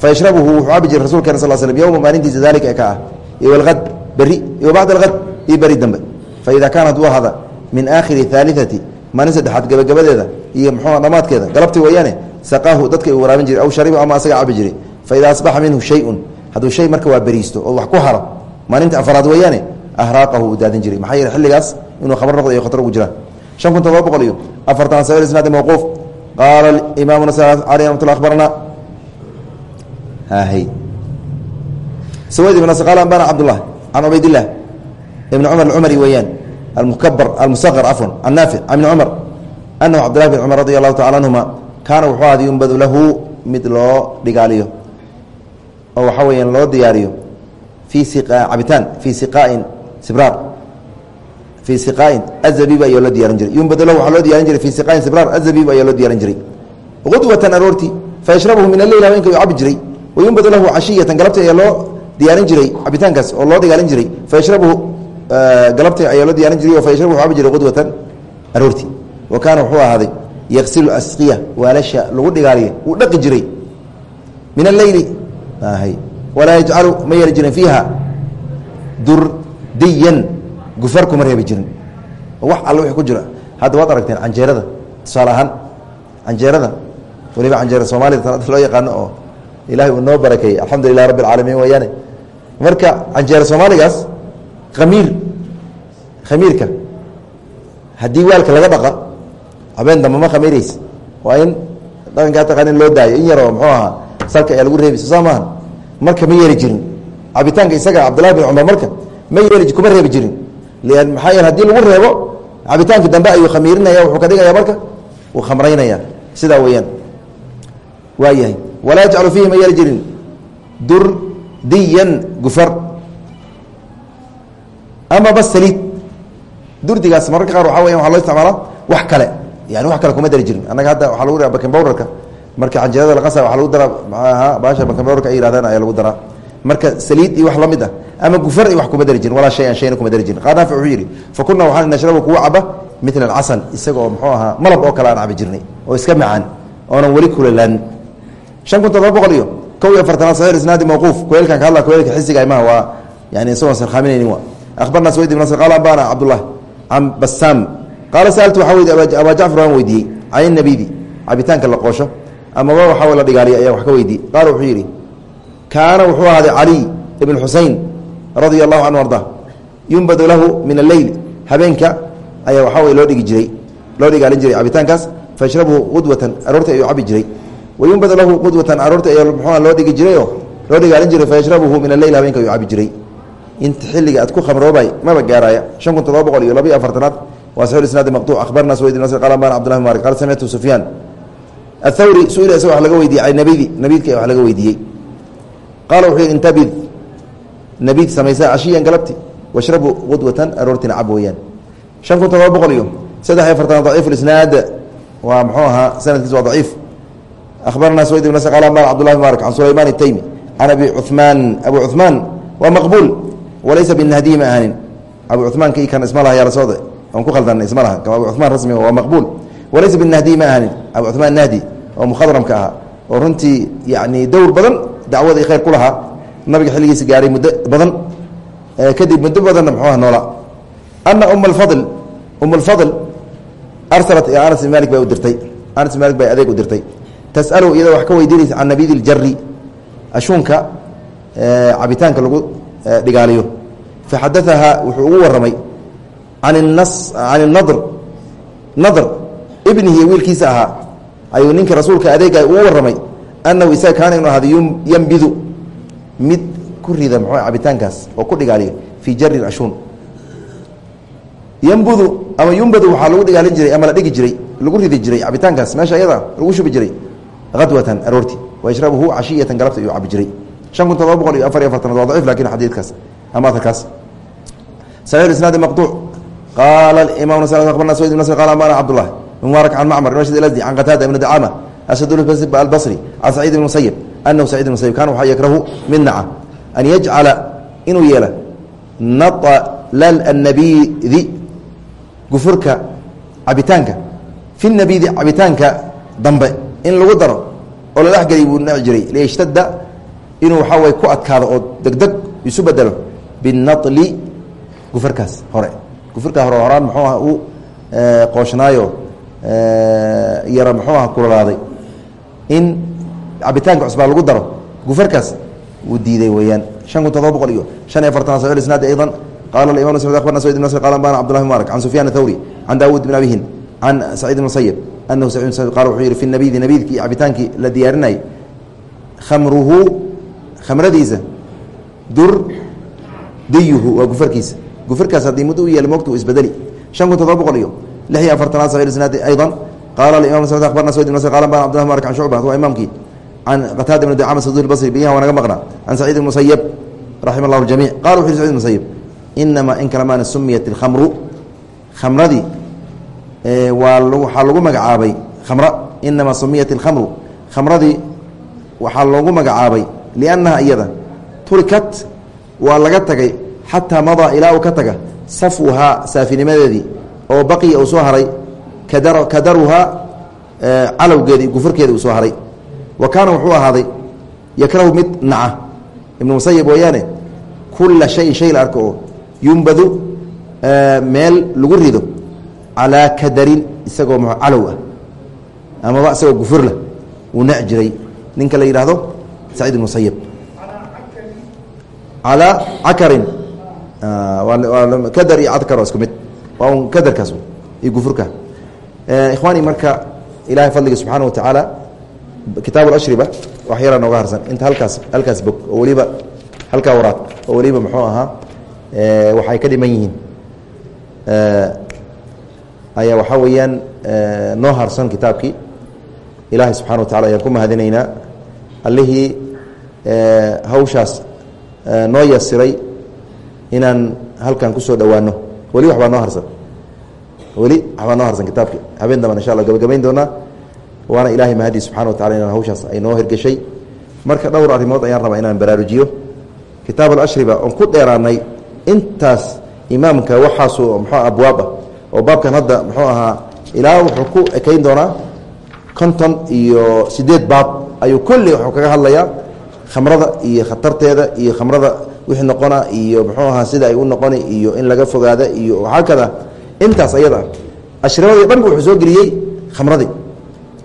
fayashrabuhu wuxuu cabi jiray rasulkeen sal slm yowma maalintiisa daalika ee ka ah. Iyo alhad beri iyo bacd alhad iyo beri dambe. Faida kaana hadduu ahada min aakhiri haaliati maalin saddexaad gabagabadeeda iyo muxuua dhammaadkeeda galabti weeyaane saqaahu dadka waraabin jiray aw shariba ama asaga cabi jiray faida asbaxa minhu shayun hadduu shay marka waa beriisto oo wax ku haro maalinta afaraad weeyaane ahraaqahu uu daadin jiray. Maxaa yeele xilligaas inuu khamr noqdo iyo khatar ugu jiraan shan kun todoba boqol iyo afartan sair isnaadi mawquuf qaala imaamu nas aley ramat lla abarna hahy sawayd ibn qaala ambana cabdullah can cubaydilah ibn cumar alcumari weeyaan almukabar almusaqar cafwan can naafic can ibni cumar anahu cabdillahi bn cumar radi allahu tacala canhuma kaana wuxuu ahad yumbadu lahu mid loo dhigaaliyo oo waxaa weeyaan loo diyaariyo fii cabitaan fii siqaain sibraar. Fii siqaain azabib ayaa loo diyaarin jiray. Yumbadu lahu waxaa loo diyarin jiray fii siqaain sibraar. Azabib ayaa loo diyaarin jiray. Qudwatan aroorti fayashrabuhu min alleyl haweenka uu cabi jiray. Wayumbadu lahu cashiyatan galabti ayaa loo diyaarin jiray cabitaankaas oo loo dhigaalin jiray. Fayashrabuhu galabti ayaa loo diyaarin jiray oo fayashrabuhu cabi jiray qudwatan aroorti wa kaana wuxuu ahaaday yaqsilu asqiya waalasha lagu dhigaaliya wuu dhaqi jiray. Min alleyli walaa yajcalu ma yeeli jirin fiiha. Durdiyan gufar kuma reebi jirin. Wax alle wixii ku jira. Hadda waad aragteen canjeerada tusaale ahaan canjeerada waliba canjeera soomaalida [laughs] loo yaqaano oo ilahay uu noo barakeeyey alxamdu lilah rabbi alcaalamiin wayaane marka canjeera soomaaligaas khamiir khamiirka haddii waalka laga dhaqa habeen dambe ma khamiiraysa waa in dhaqankaa taqaanin loo daayo in yaroo muxuu ahaa salka ayaa lagu reebi soo maaha marka ma yeeli jirin. Cabitaanka isaga cabdillahi bin cumar marka ma yeeli kuma reebi jirin. Lan maxaa yeele haddii lagu reebo cabitaankii dambe ayuu khamiirinaya wuxuu ka dhigaya marka uu khamraynaya sidaa weeyaan. Waa walaa yajcalu fiihi ma yeeli jirin. Durdiyan gufar. Ama bas saliid. Durdigaas mararka qaar waxaa weya waa loo isticmaalaa wax kale yani wax kale kuma dari jirin. Annaga hadda waxaa lagu bakin bowrarka marka canjeerada laqasa waa lagu daraa baasha bakin bowrarka ay yihahdaan ayaa lagu daraa. Marka saliid iyo wax la mid ah ama gufar wax kuma dari jirin. Walaa shayan shayna kuma dari jirin. Qaar naafic wuxuu yidhi fa kunaa waxaan nashrabu kuwa caba mila alcasal isaga oo muxuu ahaa malab oo kale aan cabi jirnay oo iska macaan oonan weli kulalaan. Shan kun todoba boqol iyo kow iyo afartanaad saxiix isnaadi mawquuf. Kuleelkan ka hadla kuleelka xisiga imaha waa yani isagoon sarkhaaminaynin wa akhbarna swayd ibn nasr qaala ambana cabdullah can basaam qaala saaltu waxaa weydi abaa jacfar waan weydiiyey can nabidi cabitaanka la qoosho amaba waxaa la dhigaaliya ayaa wax ka weydiiyey qaala wuxuu yidhi kaana wuxuu ahaaday caliy ibn xusein radia allahu canhu arda yumbadu lahu min alleyl habeenka ayaa waxaa wey loo dhigi jiray loo dhigaalin jiray cabitaankaas fayashrabuhu qudwatan aroorti ayuu cabi jiray wayumbadu lahu qudwatan aroorti ayaa muxuua loo dhigi jirayoo loo dhigaalin jiray fayashrabuhu min alleyl habeenka ayuu cabi jiray inta xilliga aad ku khamroobay maba gaaraya shan kun todoba boqol iyo labayo afartanaad waa saxiix isnaadi maqtuuc. Akhbarna suwayd nasr qala bana cbdullahi malik qala samictu sufyaan. Athawri su'ila isaga wax laga weydiiyey. Can nabidi nabidka wax laga weydiiyey. Qaala wuxuu yidhi intabid. Nabid samaysa cashiyan galabti. Washrabu qudwatan aroortina cab weeyaan. Shan kun todoba boqol iyo saddex iyo afartanaad daciif isnaad waa muxuu ahaa sanadkiis waa daciif. Akhbarna suwayd ibn nasr qala bana cbdullahi malik can sulayman itaymi. Can abi cuثmaan abu cuثmaan waa kan isma laha yaalasoode aan ku khaldanay isma laha. Abu cumaan rasmi waa maqbuul. Walaysa binahdiyi ma ahanin abu cumaan nahdi oo mukhadramka ahaa. Oo runtii yani dowr badan dacwada i khayr ku lahaa. Nabiga xilligiisa gaaray muddo badan. Kadib muddo badanna muxuuha noola. Ana uma alfadl uma alfadl arsalat anas bin malik bay u dirtay. Anas bin malik bay adeeg u dirtay. Tas'alu iyadoo wax ka weydiinaysa can nabidi ljari ashuunka cabitaanka lagu dhigaaliyo. Faxadaaha wuxuu ugu waramay an nadr nadr ibnihi wiilkiisa ahaa ayuu ninka rasuulka adeega ugu waramay anahu isaga kaana inu ahada yambidu mid ku rida mxuu cabitaankaas oo ku dhigaaliyo fii jari ashuun yambudu ama yumbadu waxaa lagu dhigaalin jiray ama la dhigi jiray lagu ridi jiray cabitaankaas meesha ayada lagu shubi jiray adwatan aroorti wayashrabuhu cashiyatan galabta ayuu cabi jiray. Shan kun todoba boqol iyo afar iyo afartanaad waa daciif laakiin xadiidkaas ama aarkaas saxiix isnaadi maqtuuc qaala imam nasr qala ambana cabdullah mubaarak can macmar rashid ilasdi can qataada ibn dacama asad albasri can saciid ibn musayib anahu sacid ibn musayib kana waxaa yakrahu mid naca an yajcala inuu yeela natlal annabidi gufurka cabitaanka fi nabidi cabitaanka dambe in lagu daro oo la dhexgeliy buu naci jiray liyashtada inuu waxaa way ku adkaado oo degdeg isu bedelo binali gufarkaas hore gufarkaa hore muxuu ah uu qooshnaayo yara muxuu ah kulolaaday in cabitaanka cusbaa lagu daro gufarkaas wuu diiday weeyaan. Shan kun todoba boqol iyo shan iyo afartan saxiix isnaadi aydan qala imam sd abarna sayd bn nasr qala ambana cbdullahi mubarak can sufyan athawri can daawuud bn abihin can saciid ibn musayib anahu sacid qala wuxuu yihi fi nabidi nabidkii cabitaankii la diyaarinayay khamruhu khamradiisa dur diyuhu waa gufarkiisa gufarkaas haddii muddo u yeela mogta u isbedeli. Shan kun todoba boqol iyo lix iyo afartanaad saxiix isnaadi aydan. Qala imam sd abarna sayd bn nasr qala ambana cbdullahi mubarak can shucba waa imaamkii. Can qataada bn dacama saduul basri biyaha waa naga maqna can saciid ibn musayib raxima allahu ljamic qala wuxu yhi sacid ibn musayib inamaa in kalemaana sumiyat اlkhamru khamradii waa waxaa lagu magacaabay khamra. Inamaa sumiyat اlkhamru khamradii waxaa loogu magacaabay liannaha iyada turikat. Waa laga tagay xataa madaa ilaa uu ka taga safwuhaa saafinimadeedii oo baqiya uu soo haray kadaruhaa calowgeedii gufurkeedi uu soo haray. Wa kaana wuxuu ahaaday yakrahu mid naca. Ibnu musayib weeyaane kula shayin shay la arko oo yumbadu meel lagu rido calaa kadarin isagoo m calow ah amaba isagoo gufurla uu nac jiray. Ninka la yidhaahdo saciid musayib calaa cakarin kadar iyo cadkar oo isku mid waa un kadarkaas iyo gufurka ikhwaani marka ilahay fadliga subxaana wa tacaala kitaab alashriba wax nooga harsan inta halkaas halkaas bog oo weliba halkaa waraad oo weliba muxuu ahaa waxay ka dhiman yihiin ayaa waxaa weeyaan noo harsan kitaabkii ilaahay subxana wa tacala ayaan ku mahadinaynaa allihii hawshaas noo yasiray inaan halkan ku soo dhowaano weli waxbaa noo harsan. Weli waxbaa noo harsan kitaabki habeen damban insha alla gabagabayn doonaa. Waana ilahay mahadii subxana wa tacala inaan hawshaas ay noo hirgeshay marka dhowr arrimood ayaan rabaa inaan baraarujiyo. Kitaab alashriba oon ku dheeraanay intaas imaamka waxaasu muxuu abwaab ah. Oo baabkan hadda muxuu ahaa ilaa wuxuu ku ekayn doonaa konton iyo sideed baab. Ayuu kulli wuxuu kaga hadlayaa khamrada iyo khatarteeda iyo khamrada wixii noqona iyo muxuu ahaa sida ay u noqoni iyo in laga fogaada iyo waxaa intaas ayada ashribadii dhanba wuxuu soo geliyey khamradii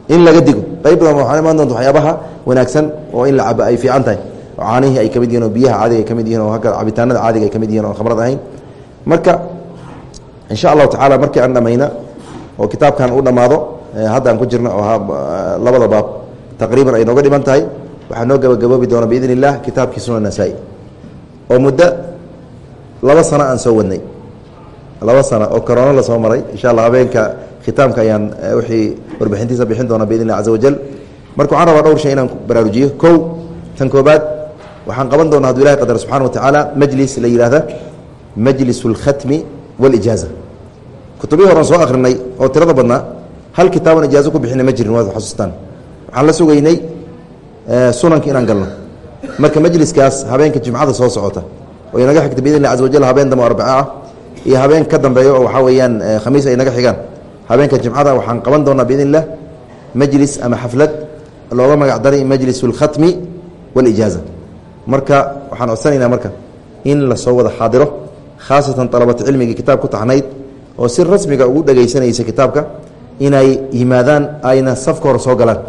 in laga digo. Qayb badan waxaa imaan doonta waxyaabaha wanaagsan oo in la cabo ay fiican tahay. Oo caanihii ay ka mid yihiin oo biyaha caadiga ay ka mid oo haka cabitaanada caadiga ay ka mid yihiin khamrad ahayn. Marka insha allahu tacala markii aan dhamayna oo kitaabkan u dhammaado hadda ku jirna oo labada baab taqriiban ay nooga dhiman tahay waxaa noo gabagaboobi doona biidn kitaabkii sunan nasaa-i oo muddo laba sano aan soo wadnay. Laba sano oo corona la soo maray. Insha allah habeenka khitaamka ayaan wixii warbixintiisa bixin doona biidn illah caza wajal. Marka waxaan rabaa dhowr shay inaan baraarujiyo. Kow tan koobaad waxaan qaban doona haduu ilahay qadar subxana wa tacaala majlis la yihahda majlis اlkhatmi waاlijaaza kutubihii horan soo akrinay oo tirada badnaa hal kitaaban ijaazo ku bixina ma jirin waad xasuustaan waxaan la sugaynay sunanka inaan galno marka majliskaas habeenka jimcada soo socota oo inaga xigta biidn illah caza wajal habeen dambe arbaco ah iyo habeen ka dambeeyo oo waxaa weeyaan khamiis ay naga xigaan. Habeenka jimcada waxaan qaban doonaa biidn illah majlis ama xaflad looga magac daray majlis اlkhatmi waاlijaaza marka waxaan codsanaynaa marka in la soo wada xaadiro khaasatan alabata cilmigii kitaab ku taxnayd oo si rasmiga ugu dhegaysanaysa kitaabka inay yimaadaan ayna safka hore soo galaan.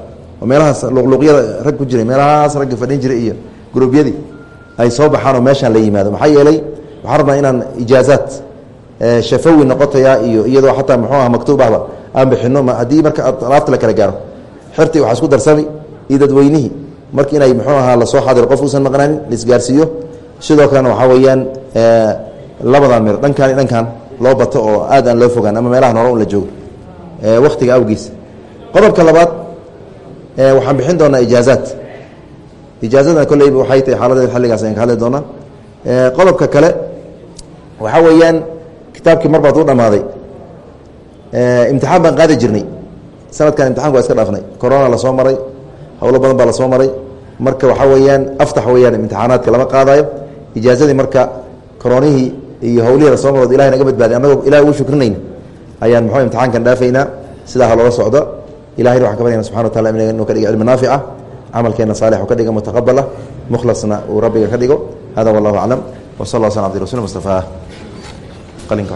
Oo meelahaas luqluqyada rag ku jiray meelahaas ragga fadhin jiray iyo gurubyadii ay soo baxaan oo meeshaan la yimaado. Maxaa yeelay waxaan rabnaa inaan ijaazaad shafawi noqotaya iyo iyadoo xataa muxuu aha maktuub ahba aan bixino haddii marka alaabta la kala gaaro xirtii waxaa isku darsami iyo dadweynihii marka inay muxuu ahaa la soo xaadiro qof uusan maqnaanin laisgaarsiiyo sidoo kalena waxaa weeyaan labadan mir dhankaan dhankan loo bato oo aad aan loo fogaan ama meelaha hore un la joogo. Wakhtiga awgiis. Qodobka labaad waxaan bixin doonaa ijaazaad ijaazadana kolleyba waxay tahay xaaladeed xilligaas ayaan ka hadli doonaa. Qodobka kale waxaa weeyaan kitaabkii mar u dhammaaday. Imtixaan baan qaadi jirnay. Sanadkan imtixanka waa iska dhaafnay. Corona la soo maray howlo badan baa la soo maray. Marka waxaa weeyaan aftax weyaan imtixaanaadka lama qaadayo. Ijaazadii marka koronihii iyo howlihii la soo marood ilahay naga badbaaday annagoo ilahay ugu shukrinayna ayaan muxuu imtixaankan dhaafaynaa sidaa ha loola socdo. Ilahayna waxaan ka baryana subxana wa tacala inuu ka dhiga cilmi naafica camalkeenna saalix ka dhiga mutaqabala mukhlasna uu rabbiga ka dhigo. Hada wallahu aclam. Wa sal lla sl abdi rasul mustafa. Qalinka